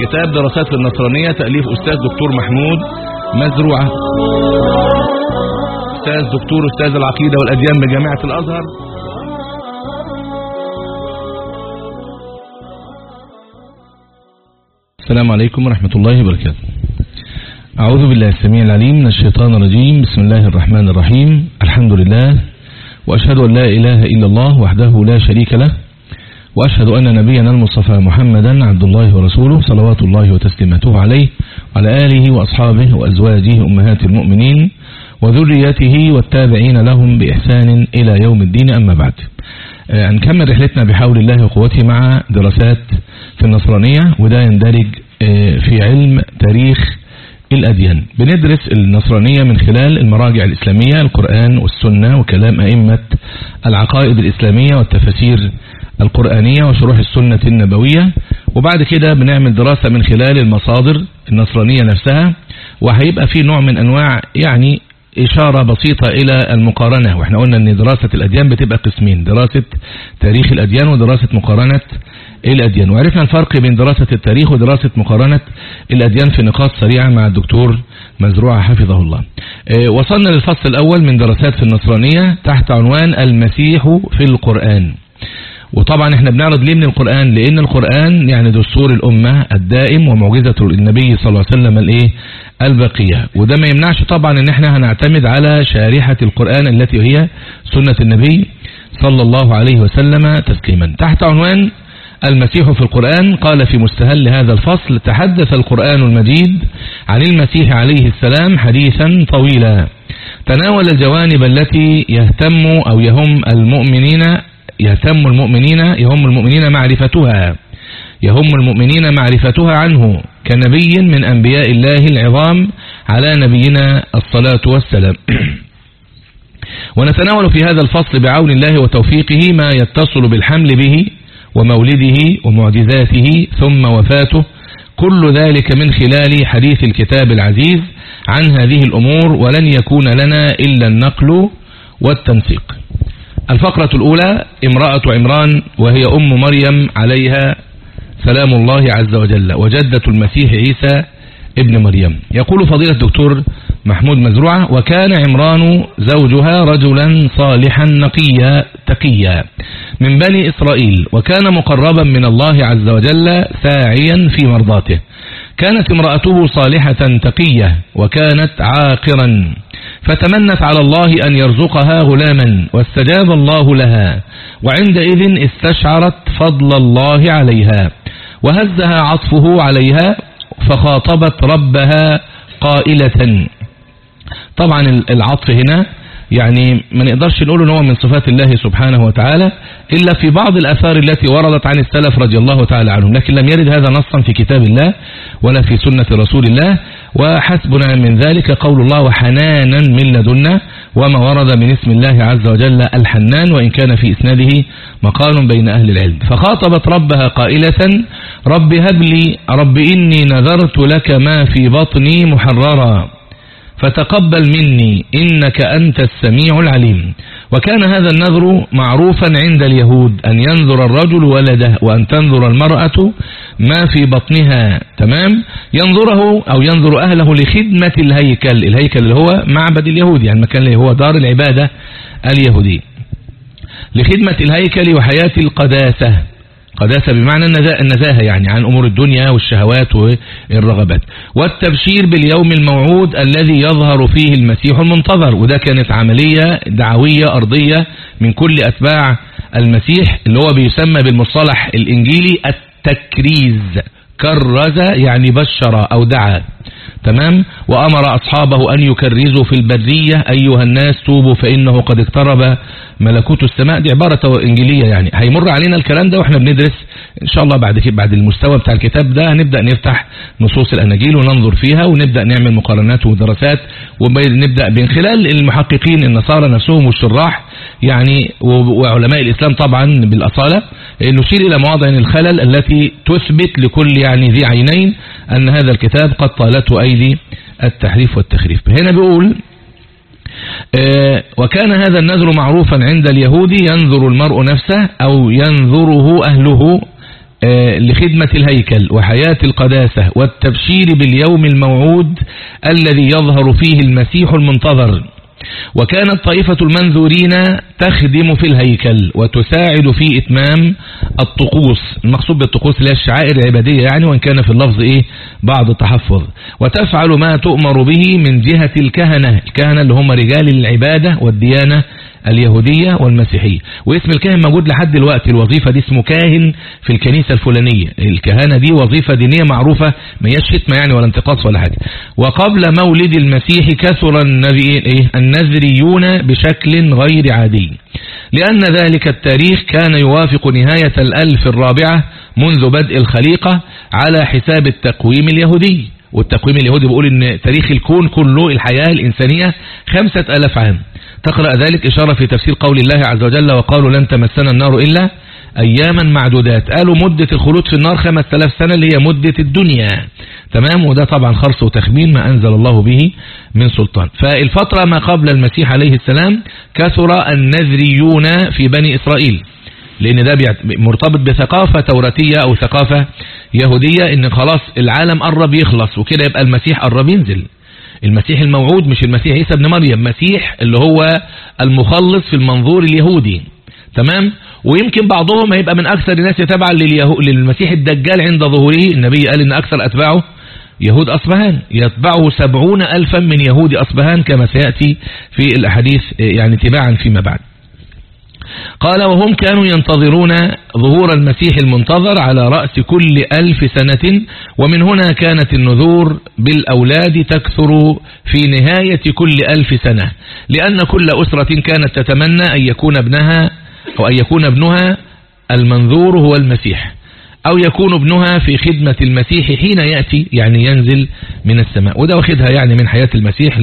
كتاب دراسات النصرانية تأليف أستاذ دكتور محمود مزروعة. أستاذ دكتور أستاذ العقيدة والأديان بجامعة الأزهر. السلام عليكم ورحمة الله وبركاته. أعوذ بالله السميع العليم من الشيطان الرجيم. بسم الله الرحمن الرحيم. الحمد لله. وأشهد أن لا إله إلا الله وحده لا شريك له. وأشهد أن نبينا المصطفى محمدا عبد الله ورسوله صلوات الله وتسليماته عليه وعلى آله وأصحابه وأزواجه أمهات المؤمنين وذريته والتابعين لهم بإحسان إلى يوم الدين أما بعد. هنكمل رحلتنا بحول الله وقوته مع دراسات في النصرانية وده يندرج في علم تاريخ الأديان. بندرس النصرانية من خلال المراجع الإسلامية القرآن والسنة وكلام أئمة العقائد الإسلامية والتفاسير القرآنية وشروح السنة النبوية. وبعد كده بنعمل دراسة من خلال المصادر النصرانية نفسها. وهيبقى في نوع من أنواع يعني إشارة بسيطة إلى المقارنة. وإحنا قلنا أن دراسة الأديان بتبقى قسمين دراسة تاريخ الأديان ودراسة مقارنة الأديان. وعرفنا الفرق بين دراسة التاريخ ودراسة مقارنة الأديان في نقاط سريعة مع الدكتور مزروع حفظه الله. وصلنا للفصل الأول من دراسات في النصرانية تحت عنوان المسيح في القرآن. وطبعا إحنا بنعرض ليه من القرآن؟ لأن القرآن يعني دستور الأمة الدائم ومعجزة النبي صلى الله عليه وسلم الإيه؟ البقية. وده ما يمنعش طبعا إن إحنا هنعتمد على شارحة القرآن التي هي سنة النبي صلى الله عليه وسلم تسليما. تحت عنوان المسيح في القرآن قال في مستهل هذا الفصل تحدث القرآن المجيد عن المسيح عليه السلام حديثا طويلا. تناول الجوانب التي يهتم أو يهم المؤمنين يهتم المؤمنين يهم المؤمنين معرفتها. يهم المؤمنين معرفتها عنه كنبي من أنبياء الله العظام على نبينا الصلاة والسلام. ونتناول في هذا الفصل بعون الله وتوفيقه ما يتصل بالحمل به ومولده ومعجزاته ثم وفاته كل ذلك من خلال حديث الكتاب العزيز عن هذه الأمور ولن يكون لنا إلا النقل والتنسيق. الفقرة الأولى امرأة عمران وهي أم مريم عليها سلام الله عز وجل وجدة المسيح عيسى ابن مريم. يقول فضيلة الدكتور محمود مزروعة وكان عمران زوجها رجلا صالحا نقيا تقيا من بني إسرائيل وكان مقربا من الله عز وجل ساعيا في مرضاته. كانت امرأته صالحة تقية وكانت عاقرا فتمنت على الله أن يرزقها غلاما واستجاب الله لها وعندئذ استشعرت فضل الله عليها وهزها عطفه عليها فخاطبت ربها قائلة. طبعا العطف هنا يعني ما نقدرش نقول إن هو من صفات الله سبحانه وتعالى إلا في بعض الأثار التي وردت عن السلف رضي الله تعالى عنهم لكن لم يرد هذا نصا في كتاب الله ولا في سنة رسول الله وحسبنا من ذلك قول الله وحنانا من لدنا وما ورد من اسم الله عز وجل الحنان وإن كان في إسناده مقال بين أهل العلم. فخاطبت ربها قائلة رب هب لي رب إني نذرت لك ما في بطني محررا. فتقبل مني إنك أنت السميع العليم. وكان هذا النذر معروفا عند اليهود أن ينذر الرجل ولده وأن تنذر المرأة ما في بطنها. تمام؟ ينظره أو ينظر أهله لخدمة الهيكل. الهيكل اللي هو معبد اليهود يعني المكان اللي هو دار العبادة اليهودي. لخدمة الهيكل وحياة القداسة. قداسة بمعنى النزاهة يعني عن أمور الدنيا والشهوات والرغبات. والتبشير باليوم الموعود الذي يظهر فيه المسيح المنتظر. وده كانت عملية دعوية أرضية من كل أتباع المسيح اللي هو بيسمى بالمصطلح الإنجيلي التكريز. كرز يعني بشر أو دعا. تمام؟ وأمر أصحابه أن يكرزوا في البرية. أيها الناس توبوا فإنه قد اقترب ملكوت السماء. دي عبارة إنجيلية يعني. هيمر علينا الكلام ده وإحنا بندرس إن شاء الله بعد بعد المستوى بتاع الكتاب ده هنبدأ نفتح نصوص الأناجيل وننظر فيها ونبدأ نعمل مقارنات ودراسات. ونبدأ من خلال المحققين النصارى نفسهم والشراح. يعني وعلماء الإسلام طبعا بالأصالة نشير إلى مواضع الخلل التي تثبت لكل يعني ذي عينين أن هذا الكتاب قد طالته أيدي التحريف والتخريف هنا بيقول آه وكان هذا النذر معروفا عند اليهود ينذر المرء نفسه أو ينذره أهله آه، لخدمة الهيكل وحياة القداسة والتبشير باليوم الموعود الذي يظهر فيه المسيح المنتظر. وكانت طائفة المنذورين تخدم في الهيكل وتساعد في إتمام الطقوس المقصود بالطقوس هي الشعائر العبادية يعني وإن كان في اللفظ إيه؟ بعض التحفظ. وتفعل ما تؤمر به من جهة الكهنة الكهنة اللي هم رجال العبادة والديانة اليهودية والمسيحية. واسم الكاهن موجود لحد دلوقتي. الوظيفة دي اسمه كاهن في الكنيسة الفلانية. الكهانة دي وظيفة دينية معروفة ما هيش شتمة يعني ولا انتقاص ولا حاجة. وقبل مولد المسيح كثر إيه؟ النذريون بشكل غير عادي. لأن ذلك التاريخ كان يوافق نهاية الألف الرابعة منذ بدء الخليقة على حساب التقويم اليهودي. والتقويم اليهودي بيقول إن تاريخ الكون كله الحياة الإنسانية خمسة ألف عام. تقرأ ذلك إشارة في تفسير قول الله عز وجل وقالوا لن تمسنا النار إلا أياما معدودات. قالوا مدة الخلود في النار خمس ثلاث سنة اللي هي مدة الدنيا. تمام؟ وده طبعا خرص وتخمين ما أنزل الله به من سلطان. فالفترة ما قبل المسيح عليه السلام كثر النذريون في بني إسرائيل. لأن ده مرتبط بثقافة توراتية أو ثقافة يهودية إن خلاص العالم قرب يخلص وكده يبقى المسيح قرب ينزل. المسيح الموعود مش المسيح عيسى ابن مريم مسيح اللي هو المخلص في المنظور اليهودي. تمام؟ ويمكن بعضهم هيبقى من أكثر الناس تبعا للمسيح الدجال عند ظهوره. النبي قال إن أكثر أتباعه يهود أصبهان. يتبعه سبعون ألفا من يهود أصبهان كما سيأتي في الأحاديث يعني تباعا فيما بعد. قال وهم كانوا ينتظرون ظهور المسيح المنتظر على رأس كل ألف سنة ومن هنا كانت النذور بالأولاد تكثر في نهاية كل ألف سنة لأن كل أسرة كانت تتمنى أن يكون ابنها أو أن يكون ابنها المنذور هو المسيح أو يكون ابنها في خدمة المسيح حين يأتي يعني ينزل من السماء. وده واخدها يعني من حياة المسيح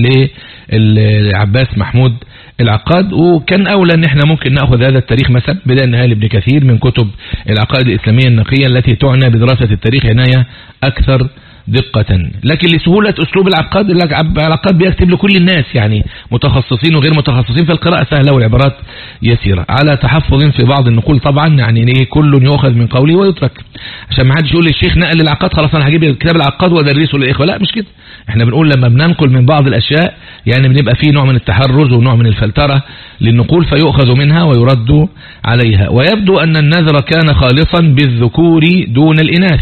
لعباس محمود العقاد وكان أولى أن إحنا ممكن نأخذ هذا التاريخ مثلا بداية النهاية لابن كثير من كتب العقائد الإسلامية النقية التي تعنى بدراسة التاريخ عناية أكثر دقة. لكن لسهولة أسلوب العقاد العقاد بيكتب لكل الناس يعني متخصصين وغير متخصصين في القراءة سهلة والعبارات يسيرة. على تحفظ في بعض النقول طبعا يعني إيه كل يؤخذ من قوله ويترك. عشان ما حدش يقول الشيخ نقل العقاد خلاص أنا هجيب كتاب العقاد وأدرسه للإخوة. لا مش كده. إحنا بنقول لما بننقل من بعض الأشياء يعني بنبقى فيه نوع من التحرز ونوع من الفلترة للنقول فيؤخذ منها ويرد عليها. ويبدو أن النذر كان خالصا بالذكور دون الإناث.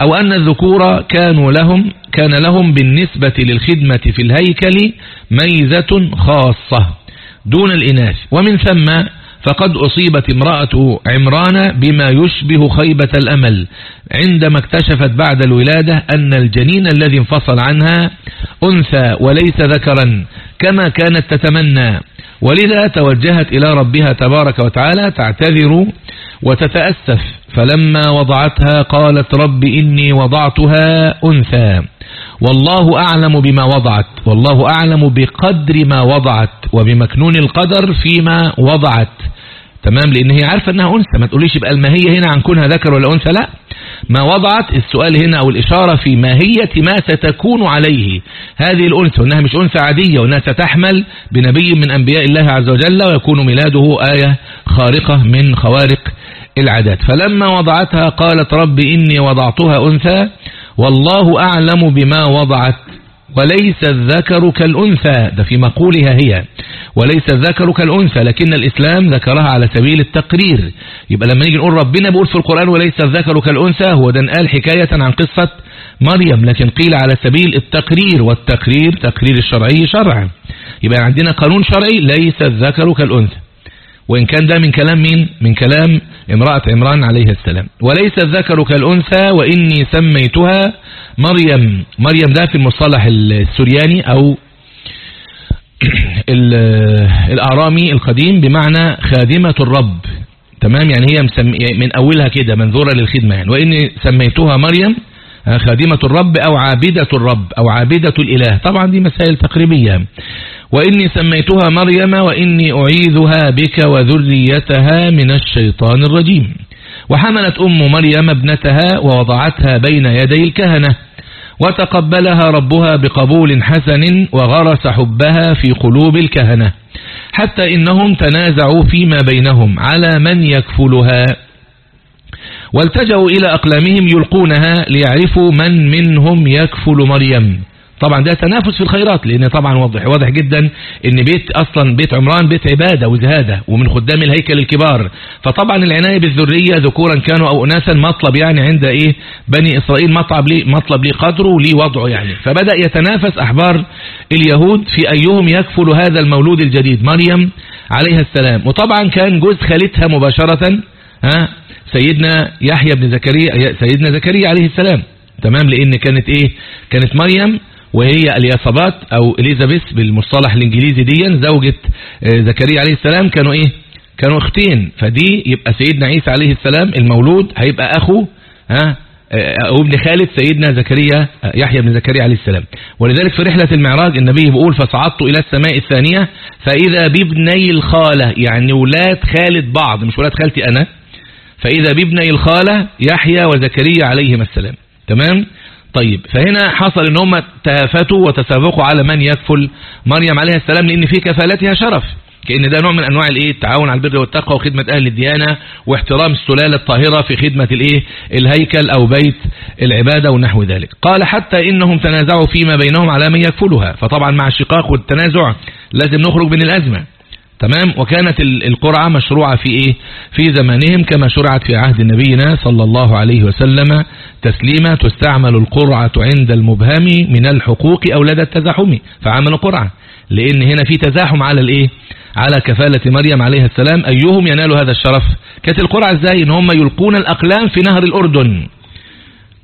أو أن الذكور كانوا لهم كان لهم بالنسبة للخدمة في الهيكل ميزة خاصة دون الإناث. ومن ثم فقد أصيبت امرأة عمران بما يشبه خيبة الأمل عندما اكتشفت بعد الولادة أن الجنين الذي انفصل عنها أنثى وليس ذكرا كما كانت تتمنى. ولذا توجهت إلى ربها تبارك وتعالى تعتذر وتتأسف. فلما وضعتها قالت رب إني وضعتها أنثى. والله أعلم بما وضعت. والله أعلم بقدر ما وضعت. وبمكنون القدر فيما وضعت. تمام؟ لأن هي عارفة أنها أنثى. ما تقوليش يبقى الماهية هنا عن كونها ذكر ولا أنثى؟ لا. ما وضعت السؤال هنا أو الإشارة في ماهية ما ستكون عليه. هذه الأنثى وأنها مش أنثى عادية وأنها ستحمل بنبي من أنبياء الله عز وجل ويكون ميلاده آية خارقة من خوارق العادات. فلما وضعتها قالت رب إني وضعتها أنثى والله أعلم بما وضعت وليس الذكر كالأنثى. ده في مقولها هي. وليس الذكر كالأنثى لكن الإسلام ذكرها على سبيل التقرير. يبقى لما نيجي نقول ربنا بيقول في القرآن وليس الذكر كالأنثى هو ده قال حكاية عن قصة مريم لكن قيل على سبيل التقرير والتقرير تقرير الشرعي شرع يبقى عندنا قانون شرعي ليس الذكر كالأنثى. وإن كان ده من كلام مين؟ من كلام امرأة عمران عليه السلام. وليس الذكر كالأنثى وإني سميتها مريم. مريم ده في المصطلح السورياني أو الأعرامي القديم بمعنى خادمة الرب. تمام؟ يعني هي من أولها كده منظورة للخدمة يعني. وإني سميتها مريم خادمة الرب أو عابدة الرب أو عابدة الإله. طبعا دي مسائل تقريبية. وإني سميتها مريم وإني أعيذها بك وذريتها من الشيطان الرجيم. وحملت أم مريم ابنتها ووضعتها بين يدي الكهنة وتقبلها ربها بقبول حسن وغرس حبها في قلوب الكهنة حتى إنهم تنازعوا فيما بينهم على من يكفلها. والتجأوا إلى أقلامهم يلقونها ليعرفوا من منهم يكفل مريم. طبعا ده تنافس في الخيرات لأن طبعا واضح واضح جدا إن بيت أصلا بيت عمران بيت عبادة وزهادة ومن خدام الهيكل الكبار. فطبعا العناية بالذرية ذكورا كانوا أو اناسا مطلب يعني عند إيه؟ بني إسرائيل مطلب ليه مطلب ليه قدره وليه وضعه يعني. فبدأ يتنافس أحبار اليهود في أيهم يكفل هذا المولود الجديد مريم عليها السلام. وطبعا كان جوز خالتها مباشرة ها سيدنا يحيى بن زكريا سيدنا زكريا عليه السلام. تمام؟ لأن كانت إيه؟ كانت مريم وهي الياصبات أو إليزابيث بالمصطلح الإنجليزي دي زوجة آه، زكريا عليه السلام كانوا إيه؟ كانوا أختين. فدي يبقى سيدنا عيسى عليه السلام المولود هيبقى أخو ها؟ آه، أو ابن خالد سيدنا زكريا آه، يحيى بن زكريا عليه السلام. ولذلك في رحلة المعراج النبي بيقول فصعدت إلى السماء الثانية فإذا بابني الخالة يعني ولاد خالد بعض مش ولاد خالتي أنا. فإذا بابني الخالة يحيى وزكريا عليهما السلام. تمام؟ طيب فهنا حصل إن هم تهافتوا وتسابقوا على من يكفل مريم عليها السلام لأن في كفالتها شرف كأن ده نوع من أنواع الإيه؟ التعاون على البر والتقوى وخدمة أهل الديانة واحترام السلالة الطاهرة في خدمة الإيه؟ الهيكل أو بيت العبادة ونحو ذلك. قال حتى إنهم تنازعوا فيما بينهم على من يكفلها فطبعا مع الشقاق والتنازع لازم نخرج من الأزمة. تمام؟ وكانت القرعة مشروعة في إيه؟ في زمانهم كما شرعت في عهد نبينا صلى الله عليه وسلم تسليمة تستعمل القرعة عند المبهم من الحقوق أو لدى التزاحم فعملوا قرعة لأن هنا في تزاحم على الإيه؟ على كفالة مريم عليه السلام. أيهم ينال هذا الشرف؟ كانت القرعة إزاي؟ إن هم يلقون الأقلام في نهر الأردن.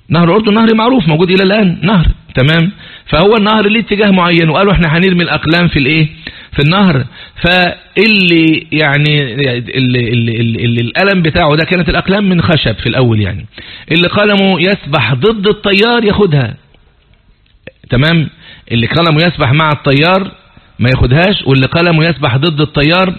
نهر الأردن نهر معروف موجود إلى الآن نهر تمام؟ فهو النهر ليه اتجاه معين. وقالوا إحنا هنرمي الأقلام في الإيه؟ في النهر. فاللي يعني اللي, اللي, اللي القلم بتاعه ده كانت الأقلام من خشب في الأول يعني. اللي قلمه يسبح ضد الطيار ياخدها. تمام؟ اللي قلمه يسبح مع الطيار ما ياخدهاش واللي قلمه يسبح ضد الطيار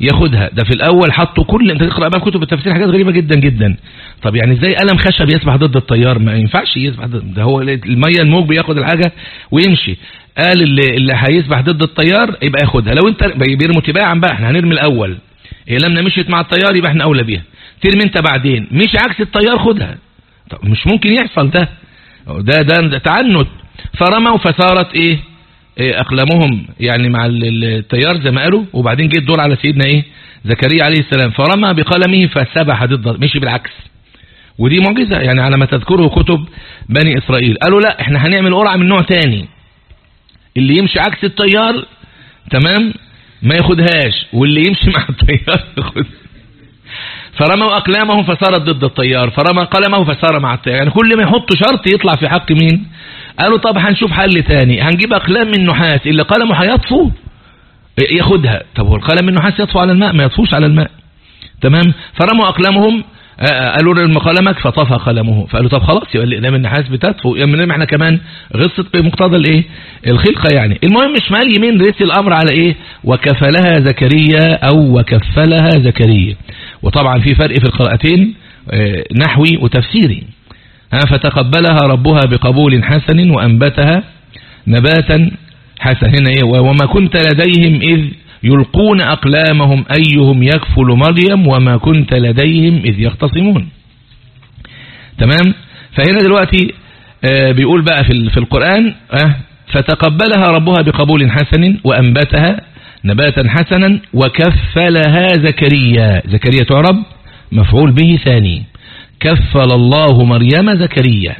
ياخدها. ده في الأول حطوا كل أنت تقرأ بقى كتب التفسير حاجات غريبة جدا جدا. طب يعني إزاي قلم خشب يسبح ضد الطيار؟ ما ينفعش يسبح ضد ده هو المية الموج بياخد الحاجة ويمشي. قال اللي اللي هيسبح ضد الطيار يبقى ياخدها. لو انت بيرموا تباعا بقى إحنا هنرمي الأول. هي لما مشيت مع الطيار يبقى إحنا أولى بيها. ترمي انت بعدين. مش عكس الطيار خدها. طب مش ممكن يحصل ده. ده ده تعنت. فرموا فصارت إيه؟ إيه، أقلامهم يعني مع التيار زي ما قالوا. وبعدين جه الدور على سيدنا إيه؟ زكريا عليه السلام. فرمى بقلمه فسبح ضد مشي بالعكس. ودي معجزة. يعني على ما تذكره كتب بني إسرائيل. قالوا لا إحنا هنعمل قرعة من نوع تاني. اللي يمشي عكس التيار تمام؟ ما ياخدهاش واللي يمشي مع التيار ياخد. فرموا أقلامهم فصارت ضد التيار فرمى قلمه فصار مع التيار. يعني كل ما يحط شرط يطلع في حق مين؟ قالوا طب هنشوف حل تاني. هنجيب أقلام من نحاس اللي قلمه هيطفو ياخدها. طب هو القلم من نحاس يطفو على الماء؟ ما يطفوش على الماء. تمام؟ فرموا أقلامهم قالوا له قلمك فطفى قلمه فقالوا طب خلاص يبقى الاقلام النحاس بتطفو يبقى إحنا كمان غصت بمقتضى الإيه؟ الخلقة يعني. المهم شمال يمين ريس الأمر على إيه؟ وكفلها زكريا أو وكفلها زكريا. وطبعا في فرق في القراءتين آه، نحوي وتفسيري. فتقبلها ربها بقبول حسن وأنبتها نباتا حسن هنا إيه؟ وما كنت لديهم إذ يلقون أقلامهم أيهم يكفل مريم وما كنت لديهم إذ يختصمون. تمام؟ فهنا دلوقتي آه، بيقول بقى في القرآن آه، فتقبلها ربها بقبول حسن وأنبتها نباتا حسنا وكفلها زكريا. زكريا تعرب؟ مفعول به ثاني. كفل الله مريم زكريا.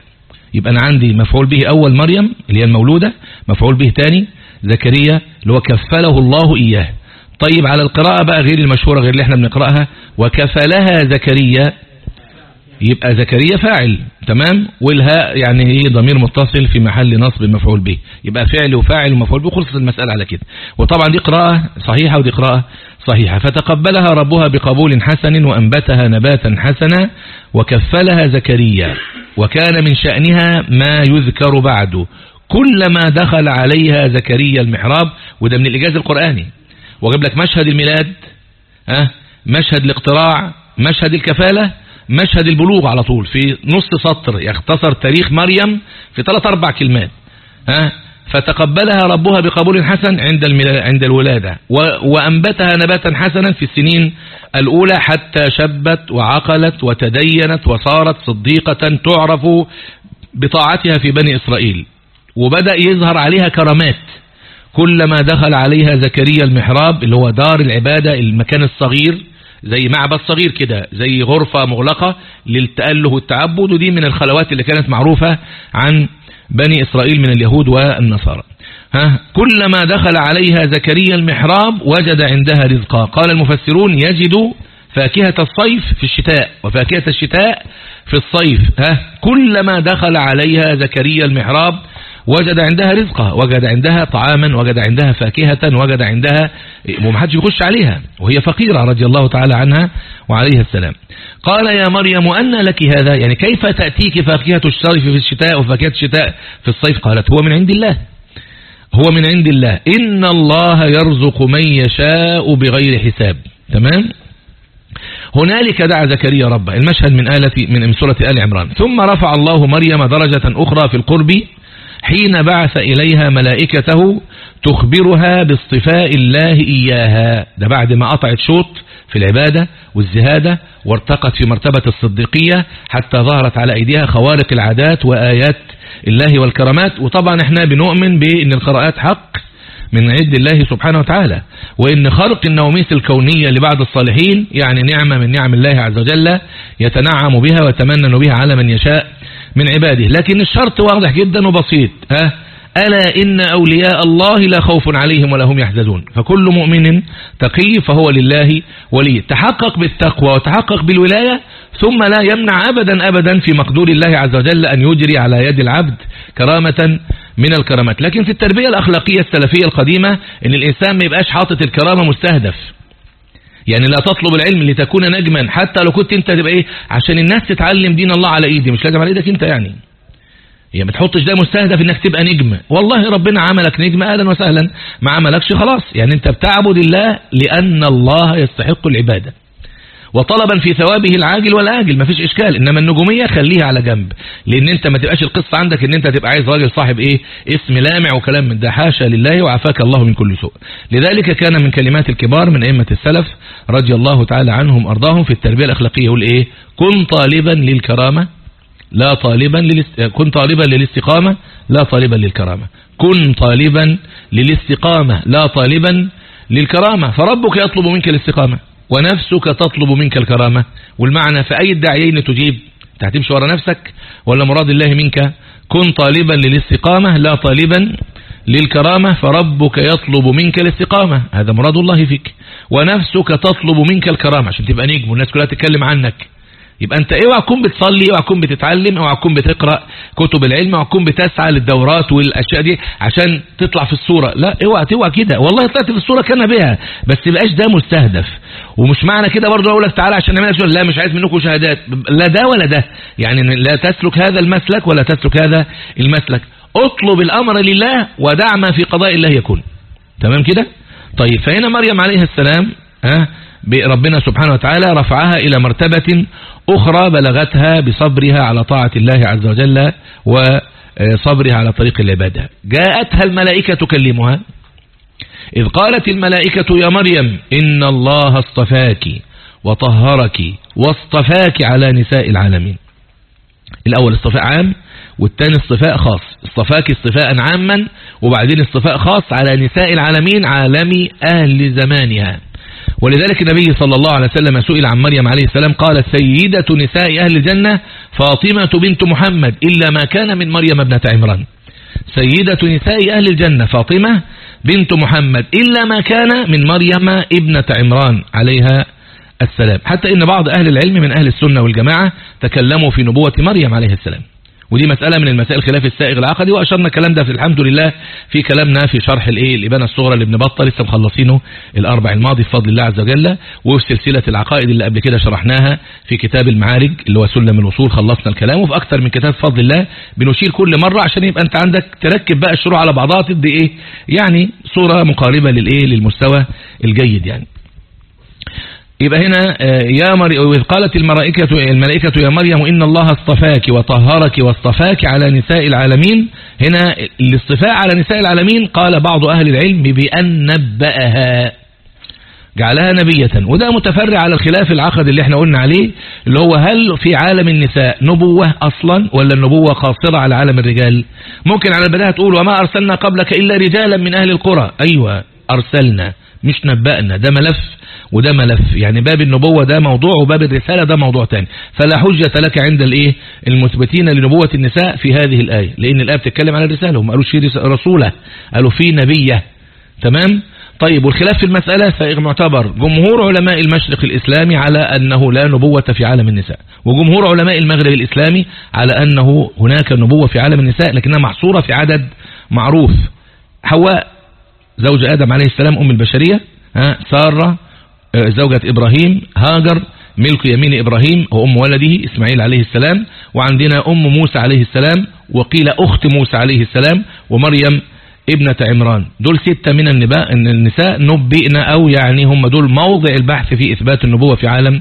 يبقى أنا عندي مفعول به أول مريم اللي هي المولودة مفعول به ثاني زكريا اللي هو كفله الله إياه. طيب على القراءة بقى غير المشهورة غير اللي إحنا بنقرأها. وكفلها زكريا. يبقى زكريا فاعل تمام؟ والهاء يعني إيه؟ ضمير متصل في محل نصب مفعول به. يبقى فعل وفاعل ومفعول به. خلصت المسألة على كده. وطبعا دي قراءة صحيحة ودي قراءة صحيحة. فتقبلها ربها بقبول حسن وأنبتها نباتا حسنا. وكفلها زكريا. وكان من شأنها ما يذكر بعد. كلما دخل عليها زكريا المحراب وده من الإجاز القرآني. وجاب لك مشهد الميلاد ها؟ مشهد الاقتراع مشهد الكفالة مشهد البلوغ على طول في نص سطر يختصر تاريخ مريم في ثلاث أربع كلمات ها؟ فتقبلها ربها بقبول حسن عند عند الولادة وأنبتها نباتا حسنا في السنين الأولى حتى شبت وعقلت وتدينت وصارت صديقة تعرف بطاعتها في بني إسرائيل. وبدأ يظهر عليها كرامات. كلما دخل عليها زكريا المحراب اللي هو دار العبادة المكان الصغير زي معبد صغير كده زي غرفة مغلقة للتأله والتعبد. ودي من الخلوات اللي كانت معروفة عن بني إسرائيل من اليهود والنصارى. ها كلما دخل عليها زكريا المحراب وجد عندها رزقا. قال المفسرون يجد فاكهة الصيف في الشتاء وفاكهة الشتاء في الصيف. ها كلما دخل عليها زكريا المحراب وجد عندها رزقها وجد عندها طعاما وجد عندها فاكهة وجد عندها ومحدش يخش عليها وهي فقيرة رضي الله تعالى عنها وعليها السلام. قال يا مريم أن لك هذا؟ يعني كيف تأتيك فاكهة الصيف في الشتاء وفاكهة الشتاء في الصيف؟ قالت هو من عند الله. هو من عند الله. إن الله يرزق من يشاء بغير حساب. تمام؟ هنالك دعا زكريا ربه المشهد من آلة من سورة آل عمران. ثم رفع الله مريم درجة أخرى في القرب حين بعث إليها ملائكته تخبرها باصطفاء الله إياها. ده بعد ما قطعت شوط في العبادة والزهادة وارتقت في مرتبة الصديقية حتى ظهرت على أيديها خوارق العادات وآيات الله والكرامات. وطبعا إحنا بنؤمن بأن القراءات حق من عند الله سبحانه وتعالى وإن خرق النوميس الكونية لبعض الصالحين يعني نعمة من نعم الله عز وجل يتنعم بها ويتمنن بها على من يشاء. من عباده. لكن الشرط واضح جدا وبسيط ها؟ ألا إن أولياء الله لا خوف عليهم ولا هم يحزنون. فكل مؤمن تقي فهو لله ولي. تحقق بالتقوى وتحقق بالولاية ثم لا يمنع أبدا أبدا في مقدور الله عز وجل أن يجري على يد العبد كرامة من الكرامات. لكن في التربية الأخلاقية السلفية القديمة أن الإنسان ما يبقاش حاطط الكرامة مستهدف. يعني لا تطلب العلم لتكون نجما حتى لو كنت انت تبقى إيه عشان الناس تتعلم دين الله على ايدي مش لازم على إيدك انت يعني. هي ما تحطش ده مستهدف إنك تبقى نجم. والله ربنا عملك نجم أهلا وسهلا ما عملكش خلاص. يعني أنت بتعبد الله لأن الله يستحق العبادة. وطلبا في ثوابه العاجل والآجل. مفيش إشكال. إنما النجومية خليها على جنب. لأن أنت ما تبقاش القصة عندك أن أنت تبقى عايز راجل صاحب إيه؟ اسم لامع وكلام من ده. حاشا لله وعفاك الله من كل سوء. لذلك كان من كلمات الكبار من أئمة السلف رضي الله تعالى عنهم أرضاهم في التربية الأخلاقية. يقول إيه؟ كن طالبا للكرامة لا طالبا للست... كن طالبا للاستقامة لا طالبا للكرامة. كن طالبا للاستقامة لا طالبا للكرامة. فربك يطلب منك الاستقامة. ونفسك تطلب منك الكرامة. والمعنى في أي الداعيين تجيب؟ تهتمش ورا نفسك؟ ولا مراد الله منك؟ كن طالبا للاستقامة لا طالبا للكرامة فربك يطلب منك الاستقامة. هذا مراد الله فيك. ونفسك تطلب منك الكرامة. عشان تبقى نجم والناس كلها تتكلم عنك. يبقى انت اوعى تكون بتصلي اوعى تكون بتتعلم اوعى تكون بتقرأ كتب العلم اوعى تكون بتسعى للدورات والأشياء دي عشان تطلع في الصورة. لا اوعى توعى كده. والله طلعت في الصورة كان بها بس بقاش ده مستهدف. ومش معنى كده برضه أقول لك تعالى عشان نعمل لا مش عايز منكم شهادات. لا ده ولا ده. يعني لا تسلك هذا المسلك ولا تسلك هذا المسلك. اطلب الأمر لله ودع ما في قضاء الله يكون. تمام كده؟ طيب فهنا مريم عليه السلام ها ربنا سبحانه وتعالى رفعها إلى مرتبة أخرى بلغتها بصبرها على طاعة الله عز وجل وصبرها على طريق العبادة. جاءتها الملائكة تكلمها. إذ قالت الملائكة يا مريم إن الله اصطفاك وطهرك واصطفاك على نساء العالمين. الأول اصطفاء عام والثاني اصطفاء خاص. اصطفاك اصطفاء عاما وبعدين اصطفاء خاص على نساء العالمين عالم أهل زمانها. ولذلك النبي صلى الله عليه وسلم سئل عن مريم عليه السلام قال سيدة نساء أهل الجنة فاطمة بنت محمد إلا ما كان من مريم ابنة عمران. سيدة نساء أهل الجنة فاطمة بنت محمد إلا ما كان من مريم ابنة عمران عليها السلام. حتى إن بعض أهل العلم من أهل السنة والجماعة تكلموا في نبوة مريم عليه السلام. ودي مسألة من المسائل خلاف السائغ العقدي وأشرنا الكلام ده في الحمد لله في كلامنا في شرح الإيه؟ الإبانة الصغرى اللي ابن بطة لسه مخلصينه الأربع الماضي بفضل الله عز وجل وفي سلسلة العقائد اللي قبل كده شرحناها في كتاب المعارج اللي هو سلم الوصول خلصنا الكلام وفي أكثر من كتاب بفضل الله بنشير كل مرة عشان يبقى أنت عندك تركب بقى الشروع على بعضها تدي إيه؟ يعني صورة مقاربة للإيه؟ للمستوى الجيد يعني. يبقى هنا آه، يا مريم قالت الملائكة الملائكة يا مريم إن الله اصطفاك وطهرك واصطفاك على نساء العالمين. هنا الاصطفاء على نساء العالمين قال بعض أهل العلم بأن نبأها. جعلها نبية. وده متفرع على الخلاف العقد اللي إحنا قلنا عليه اللي هو هل في عالم النساء نبوة أصلا ولا النبوة قاصرة على عالم الرجال؟ ممكن على البداية تقول وما أرسلنا قبلك إلا رجالا من أهل القرى. أيوة أرسلنا. مش نبأنا ده ملف وده ملف. يعني باب النبوة ده موضوع وباب الرسالة ده موضوع تاني. فلا حجة لك عند الإيه؟ المثبتين لنبوة النساء في هذه الآية. لأن الآية بتتكلم عن الرسالة. هم قالوش في رسولة. قالوا في نبية. تمام؟ طيب والخلاف في المسألة معتبر جمهور علماء المشرق الإسلامي على أنه لا نبوة في عالم النساء. وجمهور علماء المغرب الإسلامي على أنه هناك نبوة في عالم النساء لكنها محصورة في عدد معروف. حواء زوج آدم عليه السلام أم البشرية سارة آه، زوجة إبراهيم هاجر ملك يمين إبراهيم وأم ولده إسماعيل عليه السلام وعندنا أم موسى عليه السلام وقيل أخت موسى عليه السلام ومريم ابنة عمران. دول ستة من النباء النساء نبئنا أو يعني هم دول موضع البحث في إثبات النبوة في عالم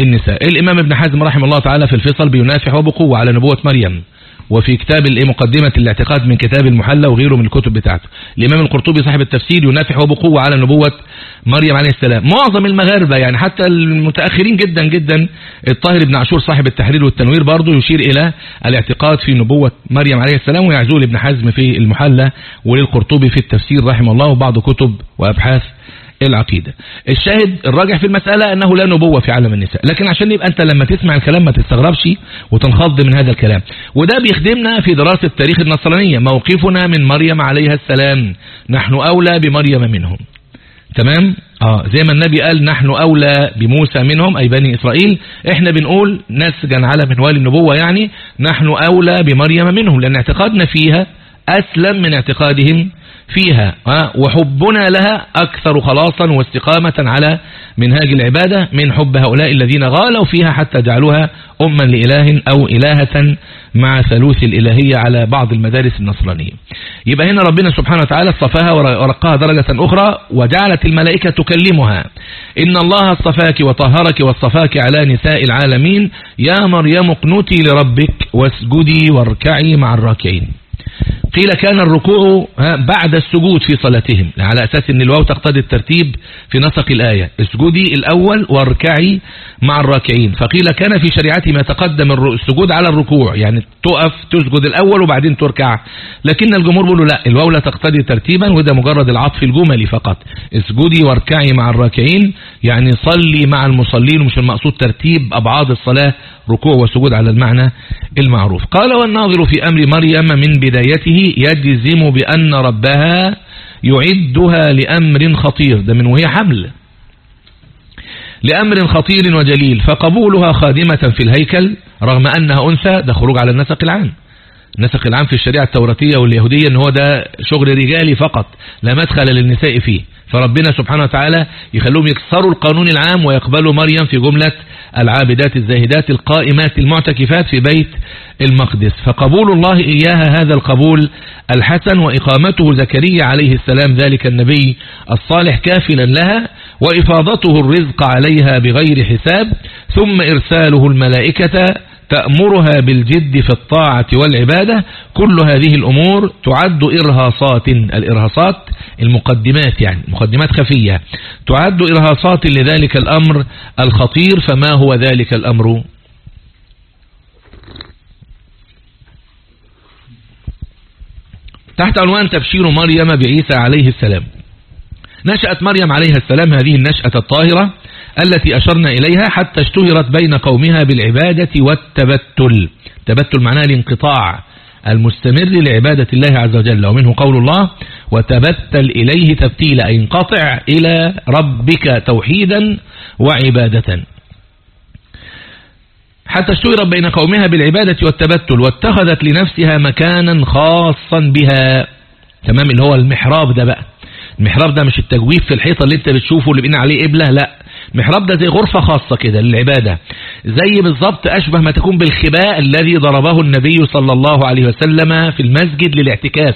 النساء. الإمام ابن حزم رحمه الله تعالى في الفصل بينافح وبقوة على نبوة مريم. وفي كتاب مقدمة الاعتقاد من كتاب المحلى وغيره من الكتب بتاعته. الإمام القرطبي صاحب التفسير ينافح وبقوة على نبوة مريم عليه السلام. معظم المغاربة يعني حتى المتأخرين جدا جدا الطاهر بن عاشور صاحب التحرير والتنوير برضه يشير إلى الاعتقاد في نبوة مريم عليه السلام ويعزول ابن حزم في المحلى وللقرطبي في التفسير رحمه الله وبعض كتب وأبحاث العقيدة؟ الشاهد الراجح في المسألة أنه لا نبوة في عالم النساء لكن عشان يبقى أنت لما تسمع الكلام ما تستغربش وتنخض من هذا الكلام. وده بيخدمنا في دراسة تاريخ النصرانية موقفنا من مريم عليها السلام نحن أولى بمريم منهم. تمام؟ آه زي ما النبي قال نحن أولى بموسى منهم أي بني إسرائيل. إحنا بنقول نسجا على منوال النبوة يعني نحن أولى بمريم منهم لأن اعتقادنا فيها أسلم من اعتقادهم فيها وحبنا لها أكثر خلاصا واستقامة على منهاج العبادة من حب هؤلاء الذين غالوا فيها حتى جعلوها أما لإله أو إلهة مع ثلوث الإلهية على بعض المدارس النصرانية. يبقى هنا ربنا سبحانه وتعالى اصطفاها ورقاها درجة أخرى وجعلت الملائكة تكلمها. إن الله اصطفاك وطهرك واصطفاك على نساء العالمين. يا مريم اقنتي لربك واسجدي واركعي مع الراكعين. قيل كان الركوع بعد السجود في صلاتهم. على أساس أن الواو تقتضي الترتيب في نسق الآية. اسجدي الأول واركعي مع الراكعين. فقيل كان في شريعتهم يتقدم السجود على الركوع. يعني تقف تسجد الأول وبعدين تركع. لكن الجمهور بيقولوا لا الواو لا تقتضي ترتيبا وده مجرد العطف الجملي فقط. اسجدي واركعي مع الراكعين يعني صلي مع المصلين ومش المقصود ترتيب أبعاد الصلاة ركوع وسجود على المعنى المعروف. قال والناظر في أمر مريم من بدايته يجزم بأن ربها يعدها لأمر خطير. ده من وهي حمل. لأمر خطير وجليل. فقبولها خادمة في الهيكل رغم أنها أنثى ده خروج على النسق العام. النسق العام في الشريعة التوراتية واليهودية إن هو ده شغل رجالي فقط لا مدخل للنساء فيه. فربنا سبحانه وتعالى يخلوهم يكسروا القانون العام ويقبلوا مريم في جملة العابدات الزاهدات القائمات المعتكفات في بيت المقدس. فقبول الله إياها هذا القبول الحسن وإقامته زكريا عليه السلام ذلك النبي الصالح كافلا لها وإفاضته الرزق عليها بغير حساب ثم إرساله الملائكة تأمرها بالجد في الطاعة والعبادة كل هذه الأمور تعد إرهاصات الإرهاصات المقدمات يعني مقدمات خفية. تعد إرهاصات لذلك الأمر الخطير فما هو ذلك الأمر؟ تحت عنوان تبشير مريم بعيسى عليه السلام. نشأت مريم عليها السلام هذه النشأة الطاهرة. التي أشرنا إليها حتى اشتهرت بين قومها بالعبادة والتبتل. تبتل معناه الانقطاع المستمر لعبادة الله عز وجل ومنه قول الله وتبتل إليه تبتيلا أي انقطع إلى ربك توحيدا وعبادة. حتى اشتهرت بين قومها بالعبادة والتبتل واتخذت لنفسها مكانا خاصا بها. تمام اللي هو المحراب ده بقى. المحراب ده مش التجويف في الحيطة اللي انت بتشوفه اللي بين عليه قبلة لا. محراب ده زي غرفة خاصة كده للعبادة. زي بالظبط أشبه ما تكون بالخباء الذي ضربه النبي صلى الله عليه وسلم في المسجد للاعتكاف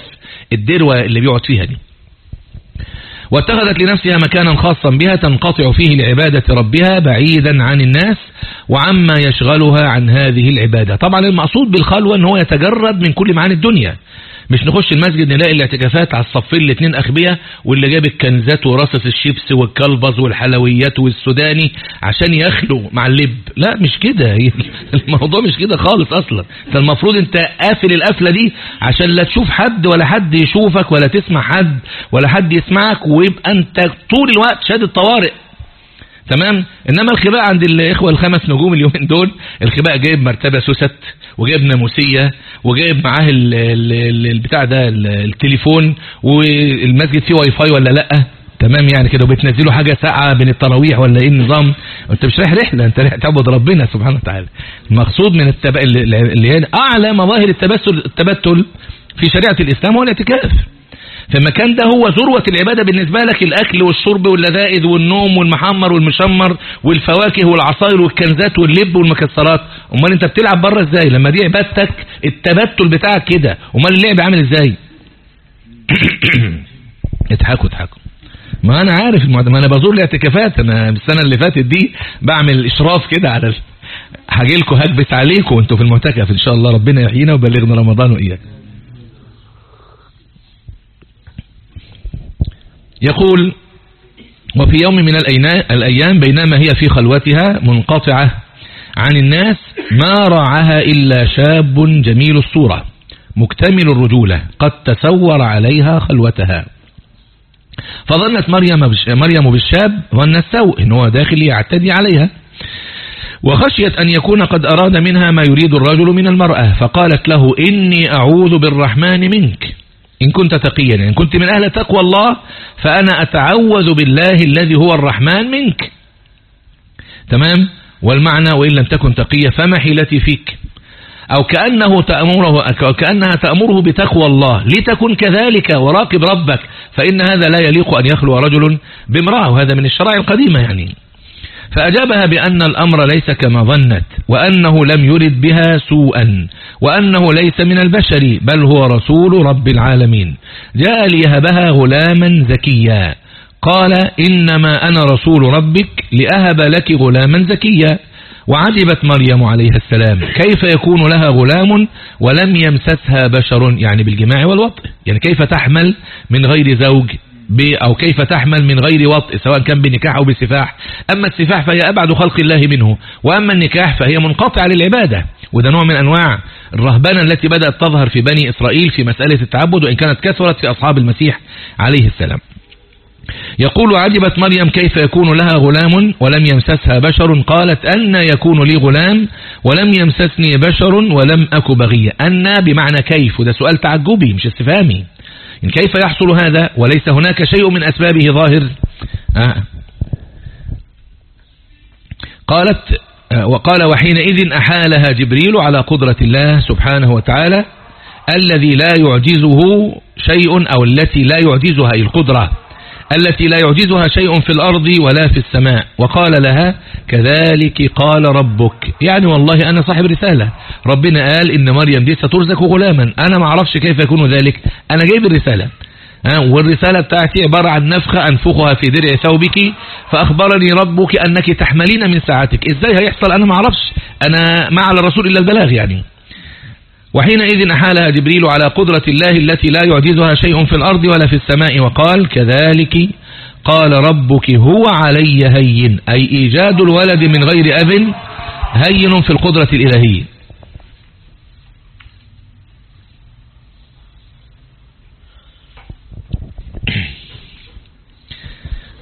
الدروة اللي بيقعد فيها دي. واتخذت لنفسها مكانا خاصا بها تنقطع فيه لعبادة ربها بعيدا عن الناس وعما يشغلها عن هذه العبادة. طبعا المقصود بالخلوة إن هو يتجرد من كل معاني الدنيا. مش نخش المسجد نلاقي الاعتكافات على الصفين الاثنين اغبياء واللي جاب الكنزات ورصص الشيبس والكلبز والحلويات والسوداني عشان يخلو مع اللب. لا مش كده. الموضوع مش كده خالص أصلا. انت المفروض أنت قافل القفلة دي عشان لا تشوف حد ولا حد يشوفك ولا تسمع حد ولا حد يسمعك ويبقى أنت طول الوقت شهاده طوارئ. تمام؟ إنما الخباء عند الإخوة الخمس نجوم اليومين دول الخباء جايب مرتبة سوست وجايب ناموسية وجايب معاه البتاع ده التليفون والمسجد فيه واي فاي ولا لأ؟ تمام يعني كده وبتنزلوا حاجة ساعه بين التراويح ولا إيه النظام؟ أنت مش رايح رحلة أنت رايح تعبد ربنا سبحانه وتعالى. المقصود من التب... اللي هي أعلى مظاهر التبتل التبتل في شريعة الإسلام هو الاعتكاف فالمكان ده هو ذروة العبادة بالنسبة لك الأكل والشرب واللذائذ والنوم والمحمر والمشمر والفواكه والعصائر والكنزات واللب والمكسرات. أمال أنت بتلعب بره إزاي؟ لما دي عبادتك التبتل بتاعك كده. أمال اللعب عامل إزاي؟ اضحكوا اضحكوا. ما أنا عارف ما أنا بزور الاعتكافات. أنا السنة اللي فاتت دي بعمل إشراف كده على هاجي لكم هكبس عليكم وأنتوا في المعتكف إن شاء الله. ربنا يحيينا ويبلغنا رمضان وإياك يقول وفي يوم من الأيام بينما هي في خلوتها منقطعة عن الناس ما راعها إلا شاب جميل الصورة مكتمل الرجولة قد تسور عليها خلوتها. فظنت مريم مريم بالشاب ظن السوء إن هو داخل يعتدي عليها. وخشيت أن يكون قد أراد منها ما يريد الرجل من المرأة فقالت له إني أعوذ بالرحمن منك. إن كنت تقيا إن كنت من أهل تقوى الله فأنا أتعوذ بالله الذي هو الرحمن منك. تمام؟ والمعنى وإن لم تكن تقيا فما حيلتي فيك؟ أو كأنه تأمره كأنها تأمره بتقوى الله لتكن كذلك وراقب ربك فإن هذا لا يليق أن يخلو رجل بامرأة وهذا من الشرائع القديمة يعني. فأجابها بأن الأمر ليس كما ظنت وأنه لم يرد بها سوءا وأنه ليس من البشر بل هو رسول رب العالمين. جاء ليهبها غلاما زكيا. قال إنما أنا رسول ربك لأهب لك غلاما زكيا. وعجبت مريم عليها السلام. كيف يكون لها غلام ولم يمسسها بشر؟ يعني بالجماع والوطء يعني كيف تحمل من غير زوج أو كيف تحمل من غير وطء سواء كان بنكاح أو بسفاح. أما السفاح فهي أبعد خلق الله منه. وأما النكاح فهي منقطعة للعبادة. وده نوع من أنواع الرهبنة التي بدأت تظهر في بني إسرائيل في مسألة التعبد وإن كانت كثرت في أصحاب المسيح عليه السلام. يقول عجبت مريم كيف يكون لها غلام ولم يمسسها بشر؟ قالت أن يكون لي غلام ولم يمسسني بشر ولم أك بغية. أن بمعنى كيف؟ وده سؤال تعجبي مش استفهامي. إن كيف يحصل هذا وليس هناك شيء من أسبابه ظاهر آه. قالت آه، وقال وحينئذ أحالها جبريل على قدرة الله سبحانه وتعالى الذي لا يعجزه شيء أو التي لا يعجزها القدرة التي لا يعجزها شيء في الأرض ولا في السماء. وقال لها كذلك قال ربك. يعني والله أنا صاحب رسالة. ربنا قال إن مريم دي سترزق غلاما. أنا ما أعرفش كيف يكون ذلك. أنا جايب الرسالة. والرسالة بتاعتي عبارة عن نفخة أنفخها في درع ثوبك فأخبرني ربك أنك تحملين من ساعتك إزاي هيحصل؟ أنا ما أعرفش. أنا ما على الرسول إلا البلاغ يعني. وحينئذ أحالها جبريل على قدرة الله التي لا يعجزها شيء في الأرض ولا في السماء وقال كذلك قال ربك هو علي هين أي إيجاد الولد من غير أب هين في القدرة الإلهية.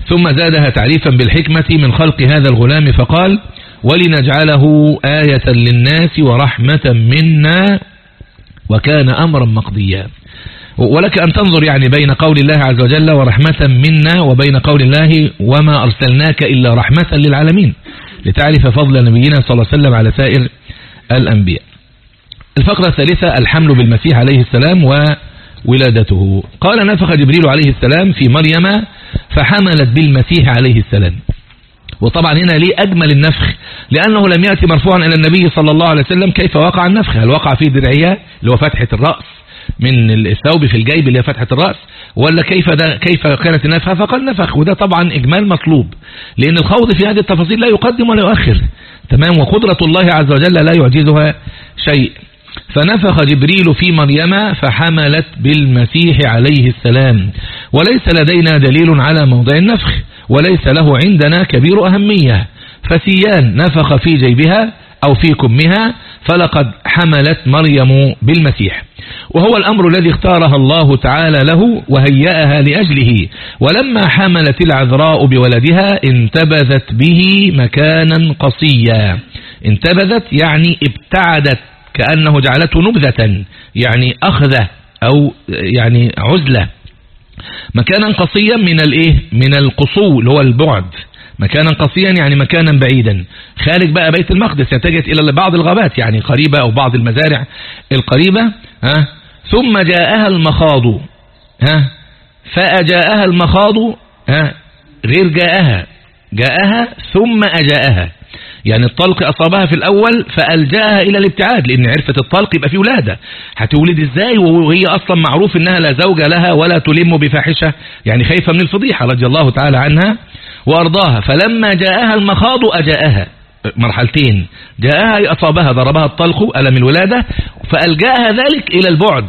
ثم زادها تعريفا بالحكمة من خلق هذا الغلام فقال ولنجعله آية للناس ورحمة منا وكان أمرا مقضيا. ولك أن تنظر يعني بين قول الله عز وجل ورحمة منا وبين قول الله وما أرسلناك إلا رحمة للعالمين. لتعرف فضل نبينا صلى الله عليه وسلم على سائر الأنبياء. الفقرة الثالثة الحمل بالمسيح عليه السلام وولادته. قال نفخ جبريل عليه السلام في مريم فحملت بالمسيح عليه السلام. وطبعا هنا ليه أجمل النفخ؟ لأنه لم يأتي مرفوعا إلى النبي صلى الله عليه وسلم كيف وقع النفخ؟ هل وقع في درعية اللي هو فتحة الرأس؟ من الثوب في الجيب اللي هي فتحة الرأس؟ ولا كيف ده كيف كانت النفخة؟ فقال نفخ وده طبعا إجمال مطلوب لأن الخوض في هذه التفاصيل لا يقدم ولا يؤخر تمام؟ وقدرة الله عز وجل لا يعجزها شيء. فنفخ جبريل في مريم فحملت بالمسيح عليه السلام. وليس لدينا دليل على موضع النفخ وليس له عندنا كبير أهمية. فسيان نفخ في جيبها أو في كمها فلقد حملت مريم بالمسيح. وهو الأمر الذي اختارها الله تعالى له وهيأها لأجله. ولما حملت العذراء بولدها انتبذت به مكانا قصيا. انتبذت يعني ابتعدت كأنه جعلته نبذة يعني أخذة أو يعني عزلة. مكانا قصيا من الايه من القصو اللي هو البعد. مكانا قصيا يعني مكانا بعيدا. خارج بقى بيت المقدس يتجت إلى بعض الغابات يعني قريبة أو بعض المزارع القريبة ها؟ ثم جاءها المخاض ها؟ فأجاءها المخاض ها؟ غير جاءها. جاءها ثم أجاءها. يعني الطلق أصابها في الأول فألجأها إلى الابتعاد لأن عرفت الطلق يبقى في ولادة. هتولد إزاي؟ وهي أصلا معروف إنها لا زوج لها ولا تلم بفاحشة. يعني خايفة من الفضيحة رضي الله تعالى عنها وأرضاها. فلما جاءها المخاض أجاءها. مرحلتين. جاءها أصابها ضربها الطلق ألم الولادة. فألجأها ذلك إلى البعد.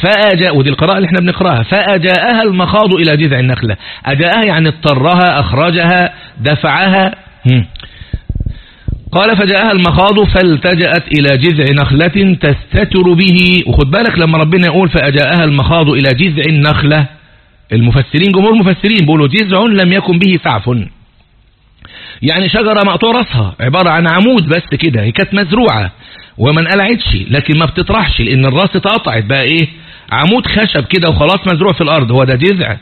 فأجاء ودي القراءة اللي إحنا بنقرأها. فأجاءها المخاض إلى جذع النخلة. أجاءها يعني اضطرها أخرجها دفعها. قال فجاءها المخاض فالتجأت إلى جذع نخلة تستتر به. وخد بالك لما ربنا يقول فأجاءها المخاض إلى جذع النخلة. المفسرين جمهور المفسرين بيقولوا جذع لم يكن به سعف. يعني شجرة مقطوع راسها عبارة عن عمود بس كده هي كانت مزروعة وما انقلعتش لكن ما بتطرحش لأن الراس اتقطعت بقى إيه؟ عمود خشب كده وخلاص مزروع في الأرض هو ده جذع